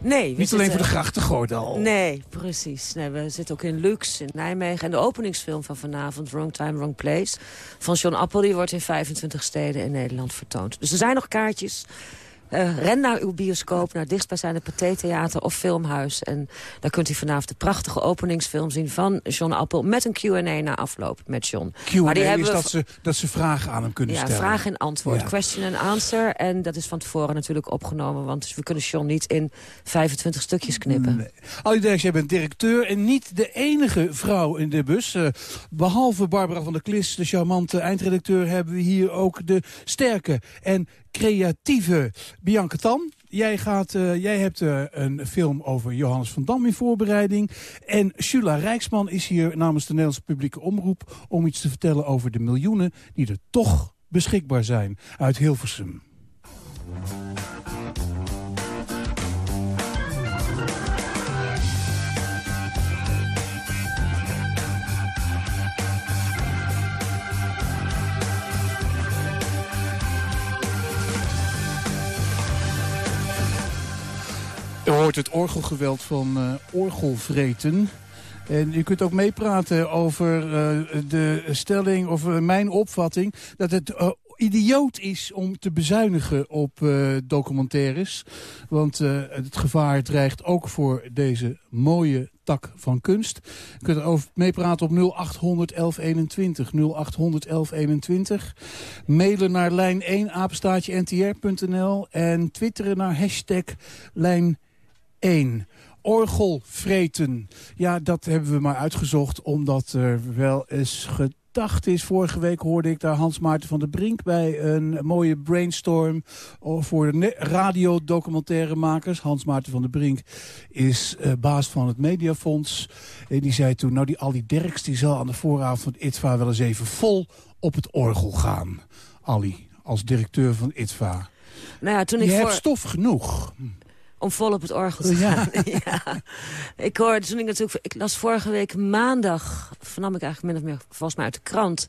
Nee. Niet alleen voor de grachtengordel. Nee, precies. Nee, we zitten ook in Lux in Nijmegen. En de openingsfilm van vanavond, Wrong Time, Wrong Place... van John Appel, die wordt in 25 steden in Nederland vertoond. Dus er zijn nog kaartjes. Uh, ren naar uw bioscoop, naar dichtstbijzijnde Pathé-theater of filmhuis. En daar kunt u vanavond de prachtige openingsfilm zien van John Appel... met een Q&A na afloop met John. Q&A is dat ze, dat ze vragen aan hem kunnen ja, stellen. Ja, vraag en antwoord. Question and answer. En dat is van tevoren natuurlijk opgenomen. Want we kunnen John niet in 25 stukjes knippen. Nee. Derks, jij bent directeur en niet de enige vrouw in de bus. Uh, behalve Barbara van der Klis, de charmante eindredacteur... hebben we hier ook de sterke en creatieve Bianca Tan. Jij, gaat, uh, jij hebt uh, een film over Johannes van Dam in voorbereiding. En Shula Rijksman is hier namens de Nederlandse publieke omroep... om iets te vertellen over de miljoenen die er toch beschikbaar zijn uit Hilversum. U hoort het orgelgeweld van uh, Orgelvreten. En u kunt ook meepraten over uh, de stelling, of uh, mijn opvatting... dat het idioot is om te bezuinigen op documentaires. Want het gevaar dreigt ook voor deze mooie tak van kunst. U kunt erover meepraten op 0800 1121. 0800 1121. Mailen naar lijn 1 apenstaatje. En twitteren naar hashtag lijn 1. Orgelvreten. Ja, dat hebben we maar uitgezocht omdat er wel eens dacht is, vorige week hoorde ik daar Hans Maarten van der Brink... bij een mooie brainstorm voor de radiodocumentaire Hans Maarten van der Brink is uh, baas van het Mediafonds. En die zei toen, nou die Ali Derks die zal aan de vooravond van ITVA wel eens even vol op het orgel gaan. Ali, als directeur van ITVA. Nou ja, toen je ik hebt voor... stof genoeg. Om vol op het orgel te gaan. Ja. Ik hoorde toen ik natuurlijk... Ik las vorige week maandag, vernam ik eigenlijk min of meer volgens mij uit de krant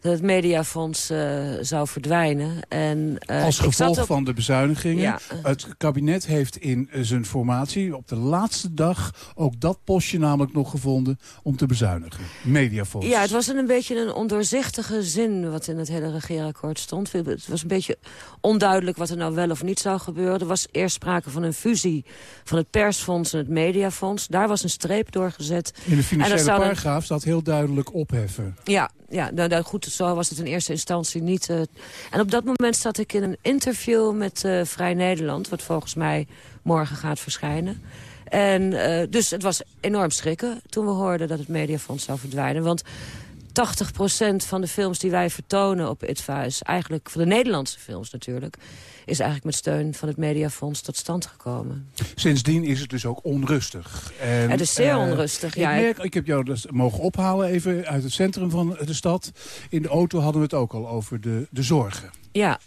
dat het mediafonds uh, zou verdwijnen. En, uh, Als gevolg van de bezuinigingen. Ja. Het kabinet heeft in zijn formatie op de laatste dag ook dat postje namelijk nog gevonden om te bezuinigen. Mediafonds. Ja, het was een beetje een ondoorzichtige zin wat in het hele regeerakkoord stond. Het was een beetje onduidelijk wat er nou wel of niet zou gebeuren. Er was eerst sprake van een fusie van het persfonds en het mediafonds. Daar was een streep doorgezet. In de financiële paragraaf staat heel duidelijk opheffen. Ja, ja nou, nou, goed, zo was het in eerste instantie niet. Uh, en op dat moment zat ik in een interview met uh, Vrij Nederland... wat volgens mij morgen gaat verschijnen. En uh, dus het was enorm schrikken toen we hoorden dat het Mediafonds zou verdwijnen. Want 80% van de films die wij vertonen op ITVA is eigenlijk... van de Nederlandse films natuurlijk is eigenlijk met steun van het Mediafonds tot stand gekomen. Sindsdien is het dus ook onrustig. En, het is zeer uh, onrustig, ja. Ik, merk, ik heb jou dus mogen ophalen even uit het centrum van de stad. In de auto hadden we het ook al over de, de zorgen. Ja,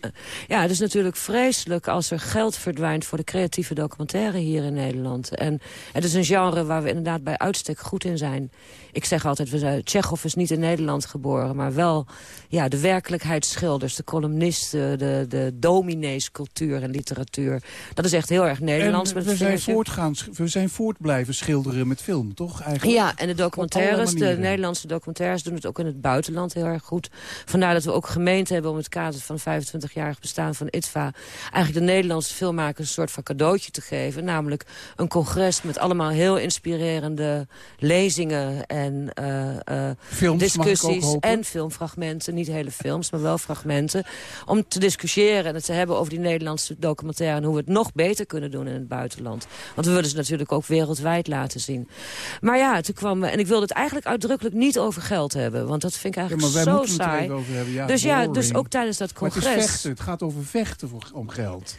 ja, het is natuurlijk vreselijk als er geld verdwijnt voor de creatieve documentaire hier in Nederland. En het is een genre waar we inderdaad bij uitstek goed in zijn. Ik zeg altijd, we zijn, Tsjechov is niet in Nederland geboren, maar wel ja, de werkelijkheidsschilders, de columnisten, de, de dominees, cultuur en literatuur. Dat is echt heel erg Nederlands. En met we, zijn voortgaan, we zijn voort blijven schilderen met film, toch? Eigenlijk? Ja, en de documentaires, de Nederlandse documentaires doen het ook in het buitenland heel erg goed. Vandaar dat we ook gemeend hebben om het kader van 25-jarig bestaan van ITVA... eigenlijk de Nederlandse filmmakers een soort van cadeautje te geven. Namelijk een congres met allemaal heel inspirerende lezingen en uh, uh, films, discussies en filmfragmenten. Niet hele films, maar wel fragmenten. Om te discussiëren en het te hebben over die Nederlandse documentaire... en hoe we het nog beter kunnen doen in het buitenland. Want we willen ze natuurlijk ook wereldwijd laten zien. Maar ja, toen kwam... En ik wilde het eigenlijk uitdrukkelijk niet over geld hebben. Want dat vind ik eigenlijk ja, zo saai. Het over hebben. Ja, dus ja, dus ook tijdens dat congres... Maar het is vechten. Het gaat over vechten voor, om geld.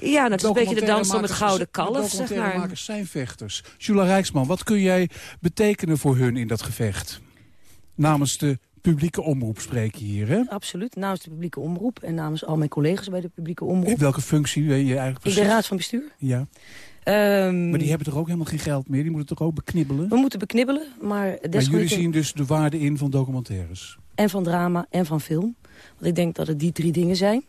Ja, dat is een beetje de dans om het gouden kalf, zeg maar. makers zijn vechters. Jula Rijksman, wat kun jij betekenen voor hun in dat gevecht? Namens de publieke omroep spreek je hier, hè? Absoluut, namens de publieke omroep en namens al mijn collega's bij de publieke omroep. In welke functie ben je eigenlijk precies? Ik ben raad van bestuur. Ja. Um, maar die hebben toch ook helemaal geen geld meer? Die moeten toch ook beknibbelen? We moeten beknibbelen, maar... Maar jullie zien dus de waarde in van documentaires? En van drama en van film. Want ik denk dat het die drie dingen zijn.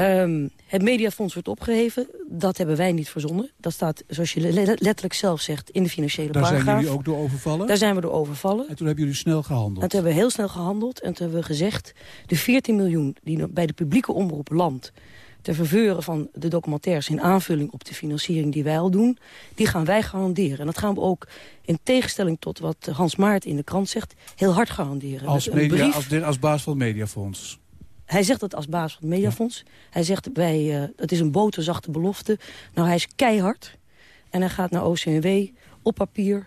Um, het mediafonds wordt opgeheven. Dat hebben wij niet verzonnen. Dat staat, zoals je letterlijk zelf zegt, in de financiële Daar paragraaf. Daar zijn jullie ook door overvallen? Daar zijn we door overvallen. En toen hebben jullie snel gehandeld? En toen hebben we heel snel gehandeld. En toen hebben we gezegd, de 14 miljoen die bij de publieke omroep landt... ter verveuren van de documentaires in aanvulling op de financiering die wij al doen... die gaan wij garanderen. En dat gaan we ook, in tegenstelling tot wat Hans Maarten in de krant zegt... heel hard garanderen. Als, media, brief, als, als baas van het Mediafonds? Hij zegt dat als baas van het Mediafonds. Ja. Hij zegt, wij, uh, het is een boterzachte belofte. Nou, hij is keihard. En hij gaat naar OCNW op papier.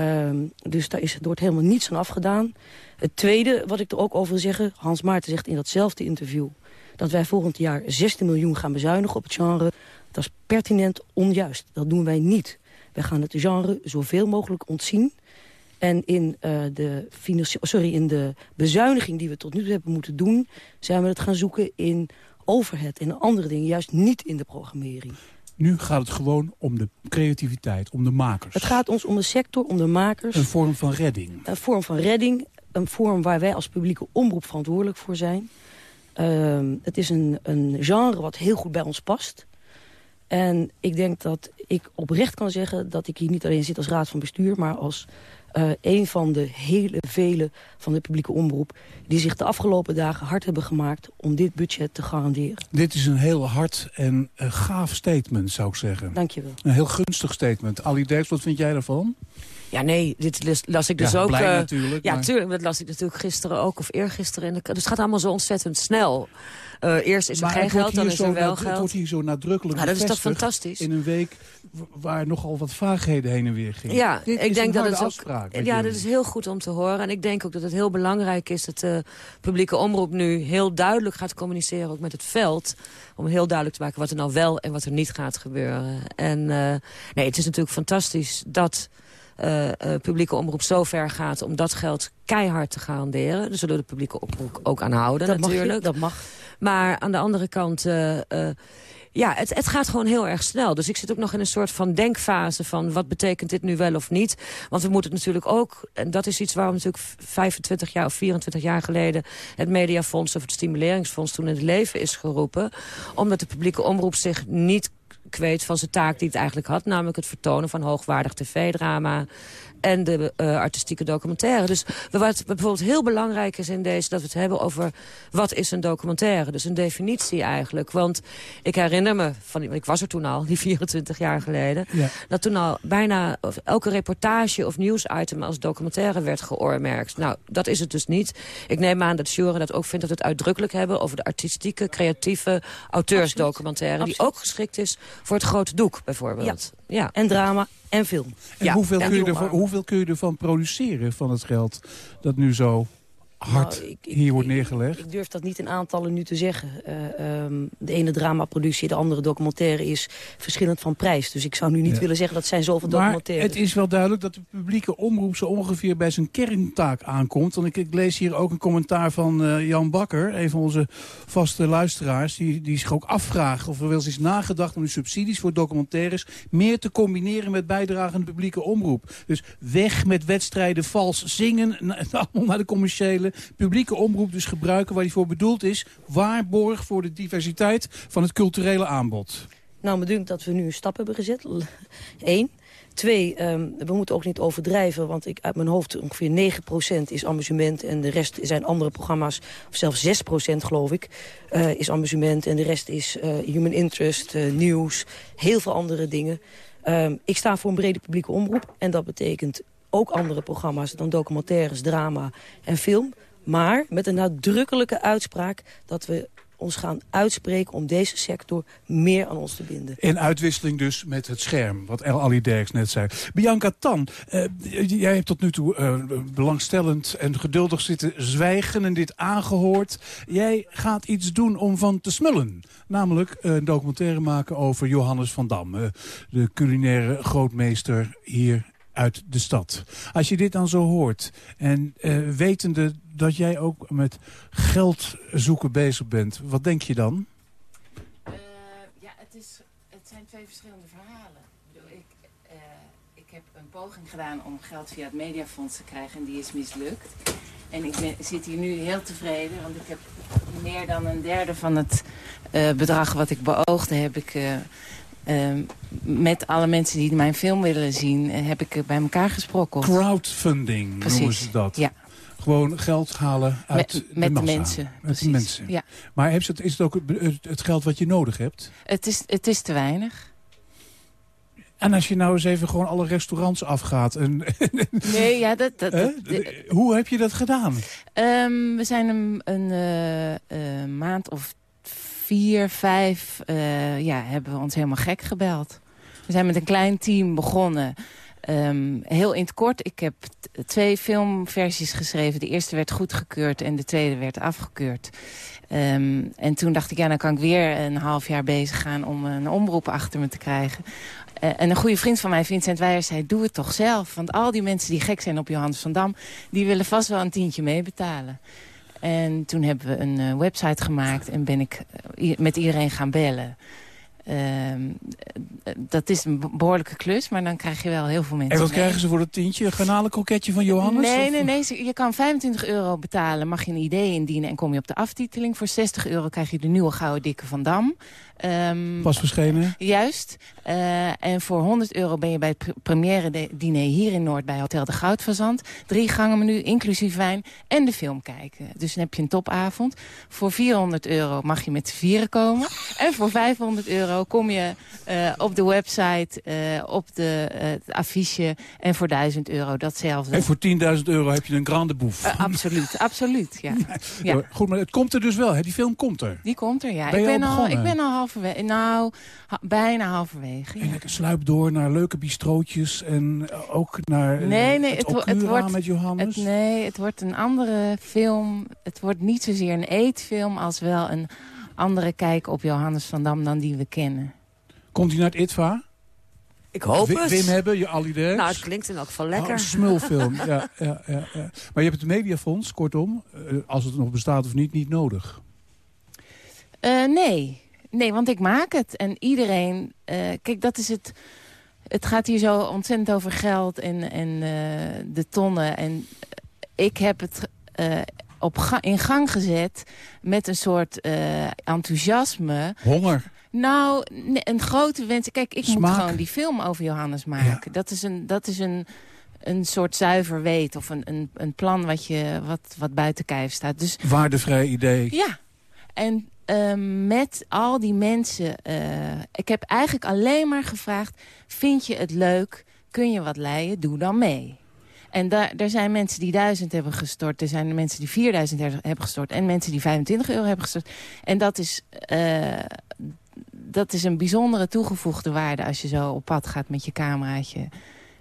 Um, dus daar is, wordt helemaal niets aan afgedaan. Het tweede, wat ik er ook over wil zeggen... Hans Maarten zegt in datzelfde interview... dat wij volgend jaar 16 miljoen gaan bezuinigen op het genre. Dat is pertinent onjuist. Dat doen wij niet. Wij gaan het genre zoveel mogelijk ontzien... En in, uh, de sorry, in de bezuiniging die we tot nu toe hebben moeten doen... zijn we het gaan zoeken in overhead en andere dingen. Juist niet in de programmering. Nu gaat het gewoon om de creativiteit, om de makers. Het gaat ons om de sector, om de makers. Een vorm van redding. Een vorm van redding. Een vorm waar wij als publieke omroep verantwoordelijk voor zijn. Uh, het is een, een genre wat heel goed bij ons past. En ik denk dat ik oprecht kan zeggen dat ik hier niet alleen zit als raad van bestuur... maar als uh, een van de hele vele van de publieke omroep... die zich de afgelopen dagen hard hebben gemaakt om dit budget te garanderen. Dit is een heel hard en uh, gaaf statement, zou ik zeggen. Dank je wel. Een heel gunstig statement. Ali Derks, wat vind jij daarvan? Ja, nee, dit las, ik dus Ja, ook... blij eh, natuurlijk, Ja, maar- tuurlijk. Dat las ik natuurlijk gisteren ook, of eergisteren. In de, dus het gaat allemaal zo ontzettend snel. Eh, eerst is er Maar geen geld, dan is er wel nad- Het geld. wordt hier zo nadrukkelijk Nou, dat is toch fantastisch? In een week waar nogal wat vaagheden heen en weer gingen. Ja, Dit ik denk dat het ook. Ja, jullie. dat is heel goed om te horen. En ik denk ook dat het heel belangrijk is dat de publieke omroep nu heel duidelijk gaat communiceren, ook met het veld. Om heel duidelijk te maken wat er nou wel en wat er niet gaat gebeuren. En eh, nee, het is natuurlijk fantastisch dat. Eh, eh, publieke omroep zo ver gaat om dat geld keihard te garanderen. Daar zullen we de publieke omroep ook aan houden Dat mag je, natuurlijk. dat mag. Maar aan de andere kant... eh, ja, het, het gaat gewoon heel erg snel. Dus ik zit ook nog in een soort van denkfase van... wat betekent dit nu wel of niet? Want we moeten het natuurlijk ook... en dat is iets waarom natuurlijk 25 jaar of 24 jaar geleden... het Mediafonds of het Stimuleringsfonds toen in het leven is geroepen. Omdat de publieke omroep zich niet kweet van zijn taak die het eigenlijk had. Namelijk het vertonen van hoogwaardig tv-drama en de eh, artistieke documentaire. Dus we- wat bijvoorbeeld heel belangrijk is in deze... dat we het hebben over wat is een documentaire. Dus een definitie eigenlijk. Want ik herinner me, van, ik was er toen al, die 24 jaar geleden... Ja. dat toen al bijna elke reportage of nieuwsitem als documentaire werd geoormerkt. Nou, dat is het dus niet. Ik neem aan dat Sjoren dat ook vindt dat we het uitdrukkelijk hebben... over de artistieke, creatieve auteursdocumentaire... die ook geschikt is voor het grote doek, bijvoorbeeld. Ja. En drama en film. En Ja, hoeveel, en kun je film ervan, ook. hoeveel kun je ervan produceren van het geld dat nu zo hard Nou, ik- ik- hier wordt neergelegd? Ik durf dat niet in aantallen nu te zeggen. Eh, ehm, de ene dramaproductie, de andere documentaire is verschillend van prijs. Dus ik zou nu niet Ja. willen zeggen dat zijn zoveel Maar documentaires. het is wel duidelijk dat de publieke omroep zo ongeveer bij zijn kerntaak aankomt. Want ik, lees hier ook een commentaar van eh, Jan Bakker, een van onze vaste luisteraars. Die, die zich ook afvraagt of er wel eens is nagedacht om de subsidies voor documentaires meer te combineren met bijdrage aan de publieke omroep. Dus weg met wedstrijden vals zingen, allemaal naar de commerciële. Publieke omroep dus gebruiken waar die voor bedoeld is. Waarborg voor de diversiteit van het culturele aanbod. Nou, me dunkt dat we nu een stap hebben gezet. Eén. Twee, ehm, we moeten ook niet overdrijven, want ik uit mijn hoofd ongeveer 9% is amusement en de rest zijn andere programma's, of zelfs 6% geloof ik, eh, is amusement en de rest is eh, human interest, eh, nieuws, heel veel andere dingen. Ehm, ik sta voor een brede publieke omroep en dat betekent ook andere programma's dan documentaires, drama en film. Maar met een nadrukkelijke uitspraak dat we ons gaan uitspreken om deze sector meer aan ons te binden. In uitwisseling dus met het scherm, wat El Ali Derks net zei. Bianca Tan, eh, jij hebt tot nu toe eh, belangstellend en geduldig zitten zwijgen en dit aangehoord. Jij gaat iets doen om van te smullen. Namelijk een documentaire maken over Johannes van Dam. eh, de culinaire grootmeester hier uit de stad. Als je dit dan zo hoort en eh, wetende dat jij ook met geld zoeken bezig bent, wat denk je dan? ja, het, is, het zijn twee verschillende verhalen. Ik, eh, ik heb een poging gedaan om geld via het Mediafonds te krijgen en die is mislukt. En ik ben, zit hier nu heel tevreden, want ik heb meer dan een derde van het eh, bedrag wat ik beoogde, heb ik eh, eh, met alle mensen die mijn film willen zien, eh, heb ik bij elkaar gesprokkeld. Crowdfunding Precies, noemen ze dat. ja. Gewoon geld halen uit Met- de met de massa. mensen, Met de mensen. ja. Maar heeft het, is het ook het, geld wat je nodig hebt? Het is, het is te weinig. En als je nou eens even gewoon alle restaurants afgaat. En, Nee, ja, dat... dat, hoe heb je dat gedaan? Ehm, we zijn een, een eh, eh, maand of vier, vijf, eh, ja, hebben we ons helemaal gek gebeld. We zijn met een klein team begonnen. Ehm, heel in het kort, ik heb twee filmversies geschreven. De eerste werd goedgekeurd en de tweede werd afgekeurd. Ehm, en toen dacht ik, ja, dan kan ik weer een half jaar bezig gaan om een omroep achter me te krijgen. Eh, en een goede vriend van mij, Vincent Weijer, zei, doe het toch zelf. Want al die mensen die gek zijn op Johannes van Dam, die willen vast wel een tientje meebetalen. En toen hebben we een eh, website gemaakt en ben ik eh, met iedereen gaan bellen. Ehm, eh, dat is een be- behoorlijke klus, maar dan krijg je wel heel veel mensen En wat mee. krijgen ze voor dat tientje? Een garnalenkroketje van Johannes? Nee, Of- nee, nee. Je kan 25 euro betalen, mag je een idee indienen en kom je op de aftiteling. Voor 60 euro krijg je de nieuwe Gouden Dikke van Dam. Ehm, Pas verschenen? Juist. Eh, en voor 100 euro ben je bij het pr- première diner hier in Noord bij Hotel de Goudfazant. Drie gangen menu, inclusief wijn en de film kijken. Dus dan heb je een topavond. Voor 400 euro mag je met z'n vieren komen. En voor 500 euro euro kom je eh, op de website, eh, op de, eh, het affiche en voor 1000 euro datzelfde. En voor 10.000 euro heb je een grande boef. Absoluut, absoluut, ja. ja. Goed, maar het komt er dus wel. Hè? Die film komt er. Die komt er, ja. Ben ik, ben al ik ben al halverwege. Nou, ha- bijna halverwege. En lekker sluip door naar leuke bistrootjes en ook naar Nee, nee, het, het, wordt met Johannes. Het, nee, het wordt een andere film. Het wordt niet zozeer een eetfilm als wel een andere kijk op Johannes van Dam dan die we kennen. Komt hij naar het ITVA? Ik hoop het. Wim hebben, je Ali Derks. Nou, het klinkt in elk geval lekker. Oh, een smulfilm, ja, ja, ja, ja. Maar je hebt het mediafonds, kortom, eh, als het nog bestaat of niet, niet nodig. Eh, nee. nee, want ik maak het. En iedereen... eh, kijk, dat is het... Het gaat hier zo ontzettend over geld en, en eh, de tonnen. En ik heb het eh, op ga- in gang gezet met een soort eh, enthousiasme. Honger. Nou, een grote wens. Kijk, ik moet gewoon die film over Johannes maken. Dat is een, dat is een, een soort zuiver weet. Of een, een, een plan wat, je, wat, wat buiten kijf staat. Dus Waardevrij idee. ja, en ehm, met al die mensen... eh, ik heb eigenlijk alleen maar gevraagd... vind je het leuk? Kun je wat leiden? Doe dan mee. En daar, er zijn mensen die 1000 hebben gestort. Er zijn mensen die 4000 her- hebben gestort. En mensen die 25 euro hebben gestort. En dat is, eh, dat is een bijzondere toegevoegde waarde... als je zo op pad gaat met je cameraatje.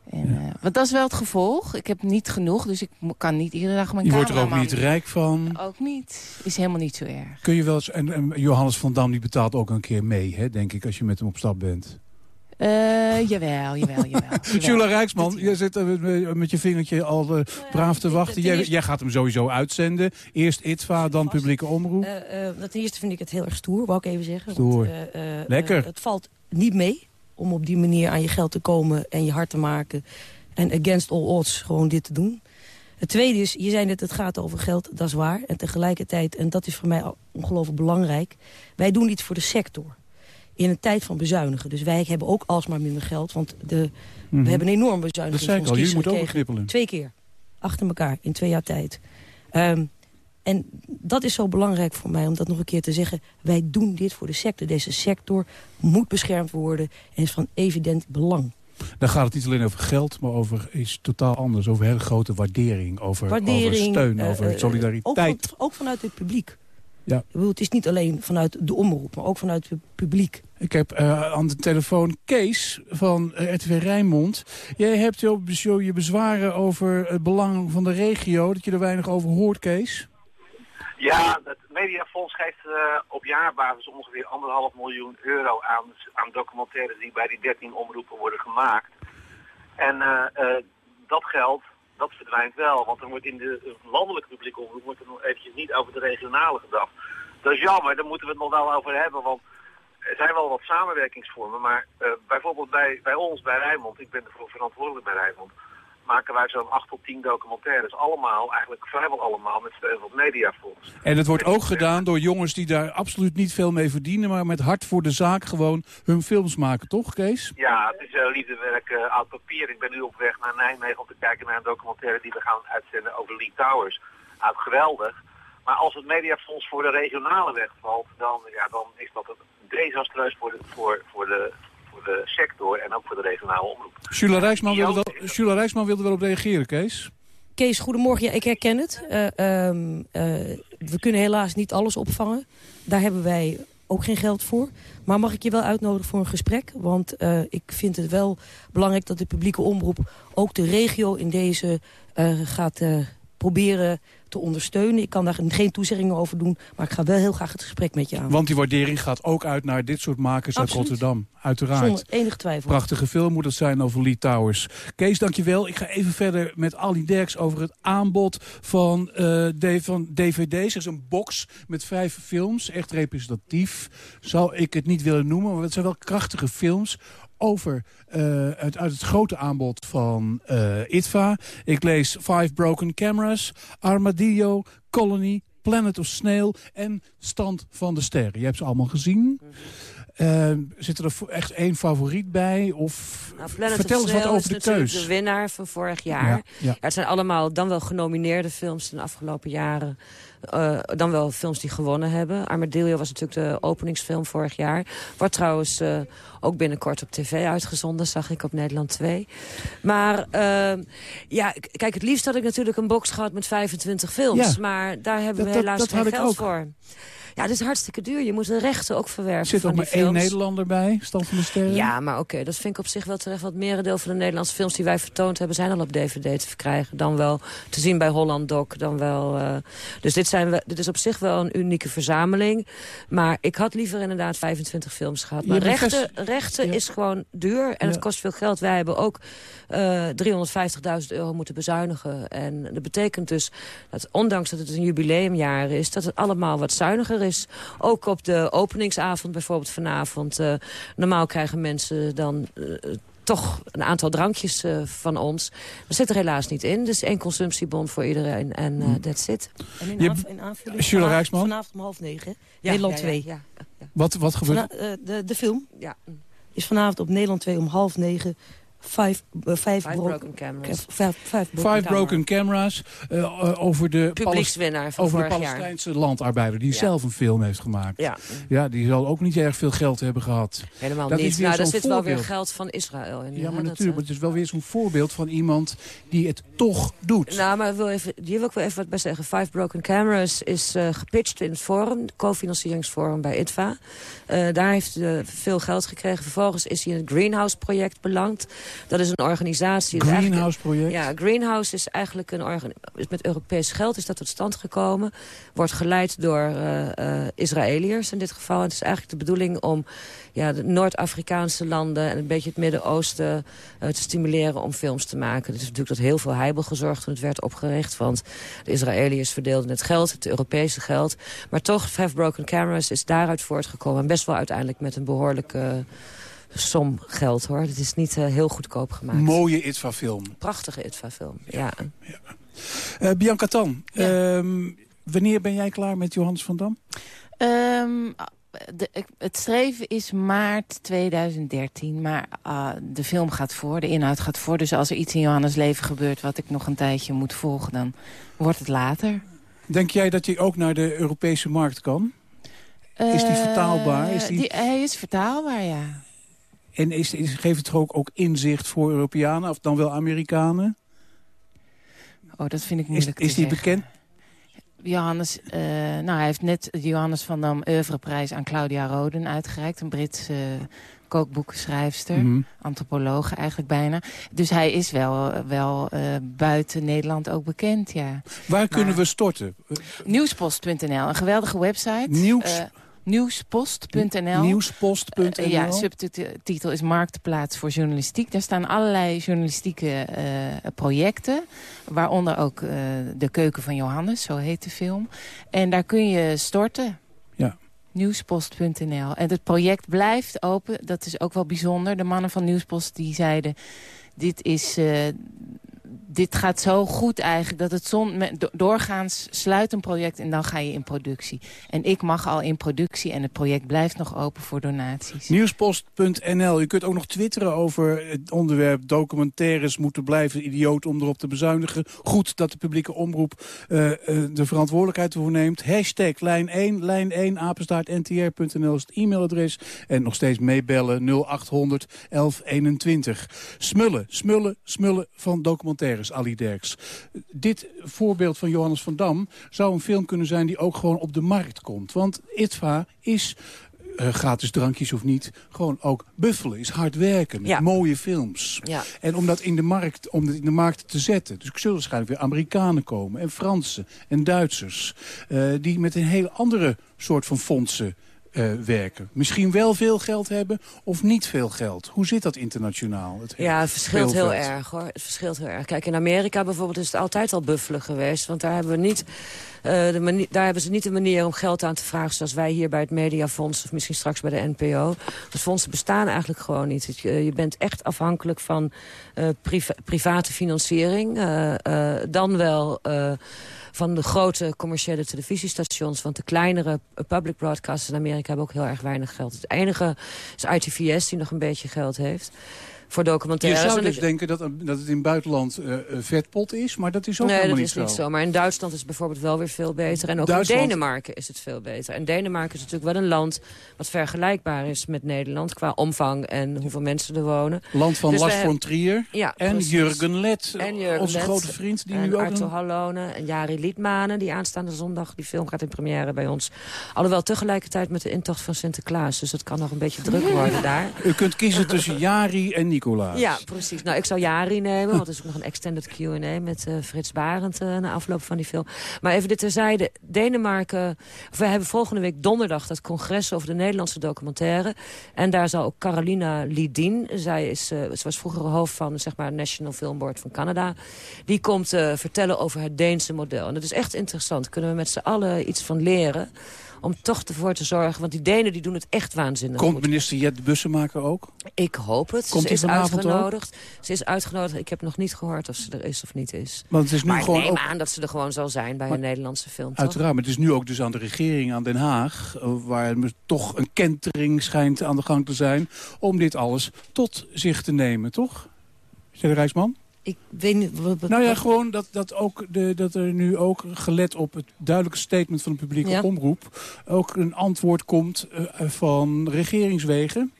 En, eh, want dat is wel het gevolg. Ik heb niet genoeg, dus ik kan niet iedere dag mijn Je wordt er ook niet rijk van. Ook niet. Is helemaal niet zo erg. Kun je wel eens, en, en Johannes van Dam die betaalt ook een keer mee, hè, denk ik, als je met hem op stap bent. Eh, jawel, jawel, jawel. Jula Rijksman, jij zit er met, met je vingertje al eh, braaf te wachten. Jij, jij gaat hem sowieso uitzenden. Eerst ITVA, dan publieke omroep. Eh, eh, ten eerste vind ik het heel erg stoer, wou ik even zeggen. Stoer. Want, eh, eh, Lekker. eh, het valt niet mee om op die manier aan je geld te komen en je hart te maken. En against all odds gewoon dit te doen. Het tweede is, je zei net het gaat over geld, dat is waar. En tegelijkertijd, en dat is voor mij ongelooflijk belangrijk... wij doen iets voor de sector. In een tijd van bezuinigen. Dus wij hebben ook alsmaar minder geld. Want de, Mhm. we hebben een enorm Dat zei ik al, jullie moeten ook. Twee keer. Achter elkaar, in twee jaar tijd. Ehm, en dat is zo belangrijk voor mij om dat nog een keer te zeggen. Wij doen dit voor de sector. Deze sector moet beschermd worden en is van evident belang. Dan gaat het niet alleen over geld, maar over iets totaal anders. Over hele grote waardering, over, Waardering, over steun, eh, over eh, solidariteit. Ook, van- ook vanuit het publiek. Ja. Ik bedoel, het is niet alleen vanuit de omroep, maar ook vanuit het publiek. Ik heb eh, aan de telefoon Kees van eh, RTV Rijnmond. Jij hebt je, op- je bezwaren over het belang van de regio. Dat je er weinig over hoort, Kees. Ja, het Mediafonds geeft eh, op jaarbasis ongeveer anderhalf miljoen euro aan, aan documentaires die bij die 13 omroepen worden gemaakt. En eh, eh, dat geld, dat verdwijnt wel, want er wordt in de landelijke publieke omroep wordt er nog eventjes niet over de regionale gedacht. Dat is jammer, daar moeten we het nog wel over hebben, want er zijn wel wat samenwerkingsvormen, maar eh, bijvoorbeeld bij, bij ons, bij Rijnmond, ik ben ervoor verantwoordelijk bij Rijnmond, maken wij zo'n 8 tot 10 documentaires. Allemaal, eigenlijk vrijwel allemaal, met steun van het Mediafonds. En het wordt ook gedaan door jongens die daar absoluut niet veel mee verdienen... maar met hart voor de zaak gewoon hun films maken, toch, Kees? Ja, het is uh, liefdewerk uh, oud papier. Ik ben nu op weg naar Nijmegen om te kijken naar een documentaire die we gaan uitzenden over Lee Towers. Uit geweldig. Maar als het mediafonds voor de regionale wegvalt, dan, ja, dan is dat desastreus voor de, voor, voor, de, de sector en ook voor de regionale omroep. Jula Rijksman wilde, wel, Jula Rijksman wilde wel op reageren, Kees. Kees, goedemorgen. Ja, ik herken het. Uh, um, uh, we kunnen helaas niet alles opvangen. Daar hebben wij ook geen geld voor. Maar mag ik je wel uitnodigen voor een gesprek? Want uh, ik vind het wel belangrijk dat de publieke omroep... ook de regio in deze gaat proberen te ondersteunen. Ik kan daar geen toezeggingen over doen, maar ik ga wel heel graag het gesprek met je aan. Want die waardering gaat ook uit naar dit soort makers Absoluut. uit Rotterdam. Uiteraard. Zonder enige twijfel. Prachtige film moet het zijn over Lee Towers. Kees, dankjewel. Ik ga even verder met Ali Derks over het aanbod van, uh, van DVD's. Er is een box met vijf films, echt representatief. Zou ik het niet willen noemen, maar het zijn wel krachtige films over uh, uit, uit het grote aanbod van uh, ITVA. Ik lees Five Broken Cameras, Armadillo, Colony, Planet of Snail en Stand van de Sterren. Je hebt ze allemaal gezien. Uh, zit er echt één favoriet bij? Of nou, vertel of eens wat over is de natuurlijk keus. de winnaar van vorig jaar. Ja, ja. het zijn allemaal dan wel genomineerde films in de afgelopen jaren. Uh, dan wel films die gewonnen hebben. Armadillo was natuurlijk de openingsfilm vorig jaar. Wordt trouwens uh, ook binnenkort op tv uitgezonden, zag ik op Nederland 2. Maar uh, ja, kijk, het liefst had ik natuurlijk een box gehad met 25 films. Ja. Maar daar hebben Dat- we dat- helaas dat geen geld ook. voor. Ja, het is hartstikke duur. Je moet de rechten ook verwerven Er zit ook maar één. Nederlander bij, Stand van de Sterren. Ja, maar oké, dat vind ik op zich wel terecht. Want het merendeel van de Nederlandse films die wij vertoond hebben... zijn al op DVD te verkrijgen. Dan wel te zien bij Holland Doc. Dan wel, eh, dus dit, zijn we, dit is op zich wel een unieke verzameling. Maar ik had liever inderdaad 25 films gehad. Maar rechten, rechten Ja. is gewoon duur en het kost veel geld. Wij hebben ook eh 350.000 euro moeten bezuinigen. En dat betekent dus dat ondanks dat het een jubileumjaar is... dat het allemaal wat zuiniger is. Ook op de openingsavond bijvoorbeeld vanavond. eh, normaal krijgen mensen dan... eh, toch een aantal drankjes eh, van ons. Dat zit er helaas niet in. Dus één consumptiebon voor iedereen en eh that's it. En in, aanv- in aanvulling, Sheila vanavond- Rijksman? vanavond om half negen? Ja, Nederland ja, 2. ja, Wat, wat gebeurt eh, de, de film Ja. Is vanavond op Nederland 2 om half negen. Vijf, eh, vijf, Five bro- broken cameras. Broken Five camera. Broken Camera's eh, eh, over de, Publiekswinnaar van over de jaar. Palestijnse landarbeider... die Ja. zelf een film heeft gemaakt. Ja. ja, die zal ook niet erg veel geld hebben gehad. Helemaal Dat is niet. weer Nou, daar zo'n zit wel weer voorbeeld. geld van Israël in. Ja, hè, maar dat, natuurlijk. Maar het is wel weer zo'n voorbeeld van iemand die het toch doet. Nou, maar wil even, hier wil ik wel even wat bij zeggen. Five Broken Cameras is eh, gepitcht in het forum, co-financieringsforum bij ITVA. Eh, daar heeft hij veel geld gekregen. Vervolgens is hij in het Greenhouse-project beland. Dat is een organisatie... dat Greenhouse-project? Ja, Greenhouse is eigenlijk een organisatie... Met Europees geld is dat tot stand gekomen. Wordt geleid door eh, Israëliërs in dit geval. En het is eigenlijk de bedoeling om ja, de Noord-Afrikaanse landen... en een beetje het Midden-Oosten te stimuleren om films te maken. Het is natuurlijk tot heel veel heibel gezorgd toen het werd opgericht. Want de Israëliërs verdeelden het geld, het Europese geld. Maar toch, Five Broken Cameras is daaruit voortgekomen. En best wel uiteindelijk met een behoorlijke som geld, hoor. Het is niet eh, heel goedkoop gemaakt. Mooie ITVA-film. Prachtige ITVA-film, ja. Eh, Bianca Tan, ehm, wanneer ben jij klaar met Johannes van Dam? Ehm, de, het streven is maart 2013, maar ah, de film gaat voor, de inhoud gaat voor. Dus als er iets in Johannes leven gebeurt wat ik nog een tijdje moet volgen, dan wordt het later. Denk jij dat hij ook naar de Europese markt kan? Is die Eh, vertaalbaar? Is die- hij is vertaalbaar, ja. En is, is, geeft het ook, ook inzicht voor Europeanen of dan wel Amerikanen? Oh, dat vind ik moeilijk is die bekend? Johannes, eh, nou, hij heeft net de Johannes van Dam Oeuvreprijs aan Claudia Roden uitgereikt. Een Britse eh, kookboekenschrijfster, Mhm. antropologe eigenlijk bijna. Dus hij is wel, wel eh, buiten Nederland ook bekend, ja. Waar kunnen we storten? Nieuwspost.nl, een geweldige website. Nieuws- nieuwspost.nl. Nieuwspost.nl? Eh, ja, subtitel is Marktplaats voor Journalistiek. Daar staan allerlei journalistieke eh, projecten. Waaronder ook eh, De Keuken van Johannes, zo heet de film. En daar kun je storten. Ja. Nieuwspost.nl. En het project blijft open. Dat is ook wel bijzonder. De mannen van Nieuwspost die zeiden... Dit is... dit gaat zo goed eigenlijk dat het zon doorgaans sluit een project en dan ga je in productie. En ik mag al in productie en het project blijft nog open voor donaties. Nieuwspost.nl. U kunt ook nog twitteren over het onderwerp documentaires moeten blijven idioot om erop te bezuinigen. Goed dat de publieke omroep eh, eh, de verantwoordelijkheid ervoor neemt. Hashtag lijn 1, lijn 1, apenstaartntr.nl is het e-mailadres. En nog steeds meebellen 0800 1121. Smullen, smullen, smullen van documentaires, Ali Derks. Dit voorbeeld van Johannes van Dam zou een film kunnen zijn die ook gewoon op de markt komt. Want ITVA is eh, gratis drankjes of niet, gewoon ook buffelen, is hard werken met Ja. mooie films. Ja. En om dat in de markt, om dat in de markt te zetten. Dus er zullen waarschijnlijk weer Amerikanen komen en Fransen en Duitsers. eh, die met een hele andere soort van fondsen eh, werken. Misschien wel veel geld hebben of niet veel geld. Hoe zit dat internationaal? Het Ja, het verschilt heel erg hoor. Het verschilt heel erg. Kijk, in Amerika bijvoorbeeld is het altijd al buffelen geweest. Want daar hebben, we niet, eh, de mani- daar hebben ze niet de manier om geld aan te vragen... zoals wij hier bij het Mediafonds of misschien straks bij de NPO. De fondsen bestaan eigenlijk gewoon niet. Je, je bent echt afhankelijk van eh, priva- private financiering. dan wel... van de grote commerciële televisiestations. Want de kleinere public broadcasters in Amerika hebben ook heel erg weinig geld. Het enige is ITVS die nog een beetje geld heeft voor Je documentaires. zou En dus denken dat, dat het in het buitenland een vetpot is, maar dat is ook nee, helemaal dat niet is niet zo. zo. Maar in Duitsland is het bijvoorbeeld wel weer veel beter. En ook Duitsland- in Denemarken is het veel beter. En Denemarken is natuurlijk wel een land wat vergelijkbaar is met Nederland... qua omvang en hoeveel mensen er wonen. Land van Dus Lars we von hebben- Trier Ja, en. Jurgen Let, En Jurgen onze Let. grote vriend. Die en nu ook Arthur een- Hallonen en Jari Liedmanen, die aanstaande zondag... die film gaat in première bij ons. Alhoewel tegelijkertijd met de intocht van Sinterklaas. Dus het kan nog een beetje druk worden daar. U kunt kiezen tussen Jari en Ja, precies. Nou, ik zou Jari nemen, want er is ook nog een extended Q&A met eh, Frits Barend eh, na afloop van die film. Maar even dit terzijde. Denemarken, we hebben volgende week donderdag dat congres over de Nederlandse documentaire. En daar zal ook Carolina Lidin, zij is, eh, ze was vroeger hoofd van zeg maar National Film Board van Canada. Die komt vertellen over het Deense model. En dat is echt interessant. Kunnen we met z'n allen iets van leren. Om toch ervoor te zorgen, want die Denen die doen het echt waanzinnig Komt goed. minister Jet Bussemaker ook? Ik hoop het. Komt ze is ook? uitgenodigd. Ze is uitgenodigd. Ik heb nog niet gehoord of ze er is of niet is. Want het is nu maar gewoon ik neem ook- aan dat ze er gewoon zal zijn bij een Nederlandse film. Uiteraard, maar het is nu ook dus aan de regering, aan Den Haag... eh, waar toch een kentering schijnt aan de gang te zijn... om dit alles tot zich te nemen, toch? Zeg de Rijksman? Ik weet niet... wat- Nou ja, wat- gewoon dat, dat, ook de, dat er nu ook, gelet op het duidelijke statement van de publieke Ja. omroep... ook een antwoord komt eh, van regeringswegen.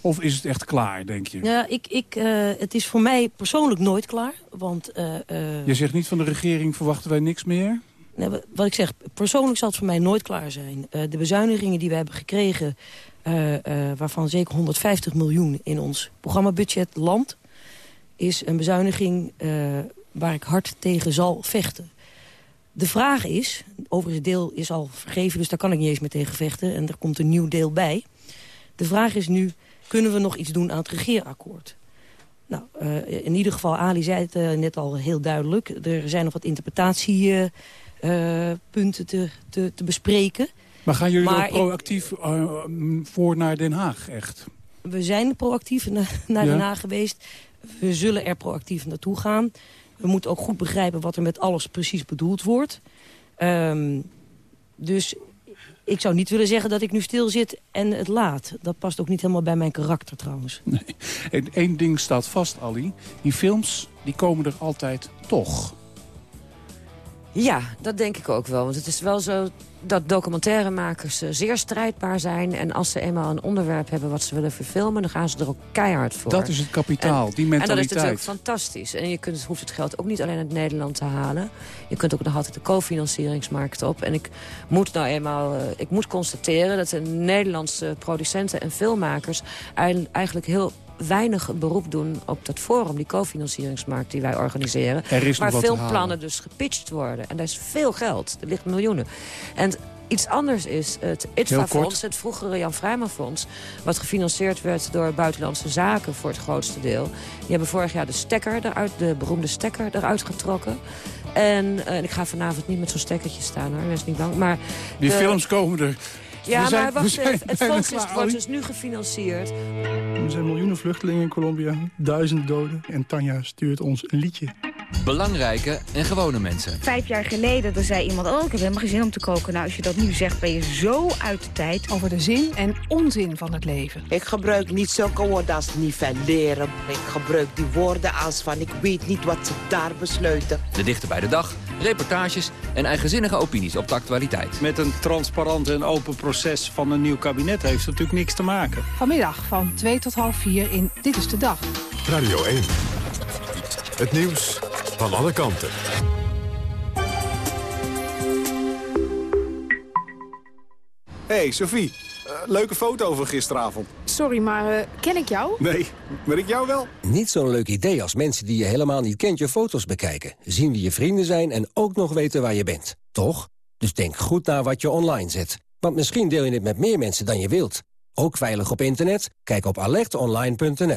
Of is het echt klaar, denk je? Ja, ik, ik, eh, het is voor mij persoonlijk nooit klaar. Want eh, eh, Je zegt niet van de regering verwachten wij niks meer? Nee, wa- wat ik zeg, persoonlijk zal het voor mij nooit klaar zijn. Eh, de bezuinigingen die we hebben gekregen, eh, eh, waarvan zeker 150 miljoen in ons programmabudget landt, is een bezuiniging eh, waar ik hard tegen zal vechten. De vraag is, overigens deel is al vergeven, dus daar kan ik niet eens meer tegen vechten. En er komt een nieuw deel bij. De vraag is nu, kunnen we nog iets doen aan het regeerakkoord? Nou, eh, in ieder geval, Ali zei het eh, net al heel duidelijk. Er zijn nog wat interpretatiepunten te, te, te bespreken. Maar gaan jullie Maar ook proactief voor naar Den Haag, echt? We zijn proactief na- naar Ja. Den Haag geweest. We zullen er proactief naartoe gaan. We moeten ook goed begrijpen wat er met alles precies bedoeld wordt. Ehm, dus ik zou niet willen zeggen dat ik nu stil zit en het laat. Dat past ook niet helemaal bij mijn karakter trouwens. En één ding staat vast, Ali. Die films, die komen er altijd toch. Ja, dat denk ik ook wel. Want het is wel zo dat documentairemakers eh, zeer strijdbaar zijn. En als ze eenmaal een onderwerp hebben wat ze willen verfilmen... dan gaan ze er ook keihard voor. Dat is het kapitaal, die En dat is mentaliteit. natuurlijk fantastisch. En je kunt, hoeft het geld ook niet alleen uit Nederland te halen. Je kunt ook nog altijd de cofinancieringsmarkt op. En ik moet nou eenmaal eh, ik moet constateren dat de Nederlandse producenten en filmmakers... eigen- eigenlijk heel weinig beroep doen op dat forum, die cofinancieringsmarkt die wij organiseren. Er waar filmplannen halen. dus gepitcht worden. En daar is veel geld. Er ligt miljoenen. En iets anders is het ITVA-fonds, het vroegere Jan Vrijman-fonds... wat gefinancierd werd door buitenlandse zaken voor het grootste deel. Die hebben vorig jaar de stekker eruit, de beroemde stekker eruit getrokken. En, eh, en ik ga vanavond niet met zo'n stekkertje staan, hoor. Wees niet bang. Maar Die de- films komen er. Ja, We zijn- maar we wacht zijn even. Het fonds wordt dus nu gefinancierd. Er zijn miljoenen vluchtelingen in Colombia, duizend doden. En Tanja stuurt ons een liedje. Belangrijke en gewone mensen. Vijf jaar geleden dan zei iemand, oh, ik heb helemaal geen zin om te koken. Nou, als je dat nu zegt, ben je zo uit de tijd. Over de zin en onzin van het leven. Ik gebruik niet zulke woorden als nivelleren. Ik gebruik die woorden als van ik weet niet wat ze daar besluiten. De dichter bij de dag, reportages en eigenzinnige opinies op de actualiteit. Met een transparant en open proces van een nieuw kabinet heeft het natuurlijk niks te maken. Vanmiddag van 2 tot half 4 in Dit is de Dag. Radio 1. Het nieuws van alle kanten. Hey Sophie, Eh, leuke foto van gisteravond. Sorry, maar eh, ken ik jou? Nee, maar ik jou wel. Niet zo'n leuk idee als mensen die je helemaal niet kent je foto's bekijken. Zien wie je vrienden zijn en ook nog weten waar je bent. Toch? Dus denk goed na wat je online zet. Want misschien deel je het met meer mensen dan je wilt. Ook veilig op internet? Kijk op alertonline.nl.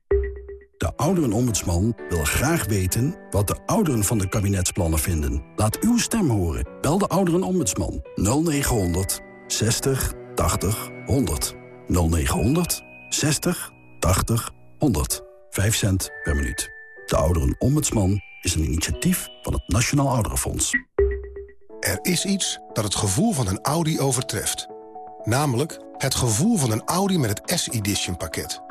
De ouderenombudsman wil graag weten wat de ouderen van de kabinetsplannen vinden. Laat uw stem horen. Bel de ouderenombudsman 0900 60 80 100. 0900 60 80 100. 5 cent per minuut. De ouderenombudsman is een initiatief van het Nationaal Ouderenfonds. Er is iets dat het gevoel van een Audi overtreft. Namelijk het gevoel van een Audi met het S-Edition pakket.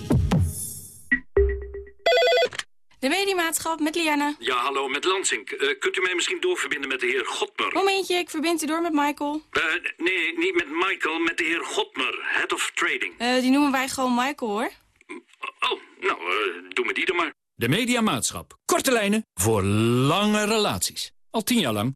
De Mediamaatschap met Liana. Ja, hallo, met Lansing. Eh, kunt u mij misschien doorverbinden met de heer Godmer? Momentje, ik verbind u door met Michael. Eh, nee, niet met Michael, met de heer Godmer, Head of Trading. Eh, die noemen wij gewoon Michael, hoor. Oh, nou, doe me die dan maar. De Mediamaatschap. Korte lijnen voor lange relaties. Al tien jaar lang.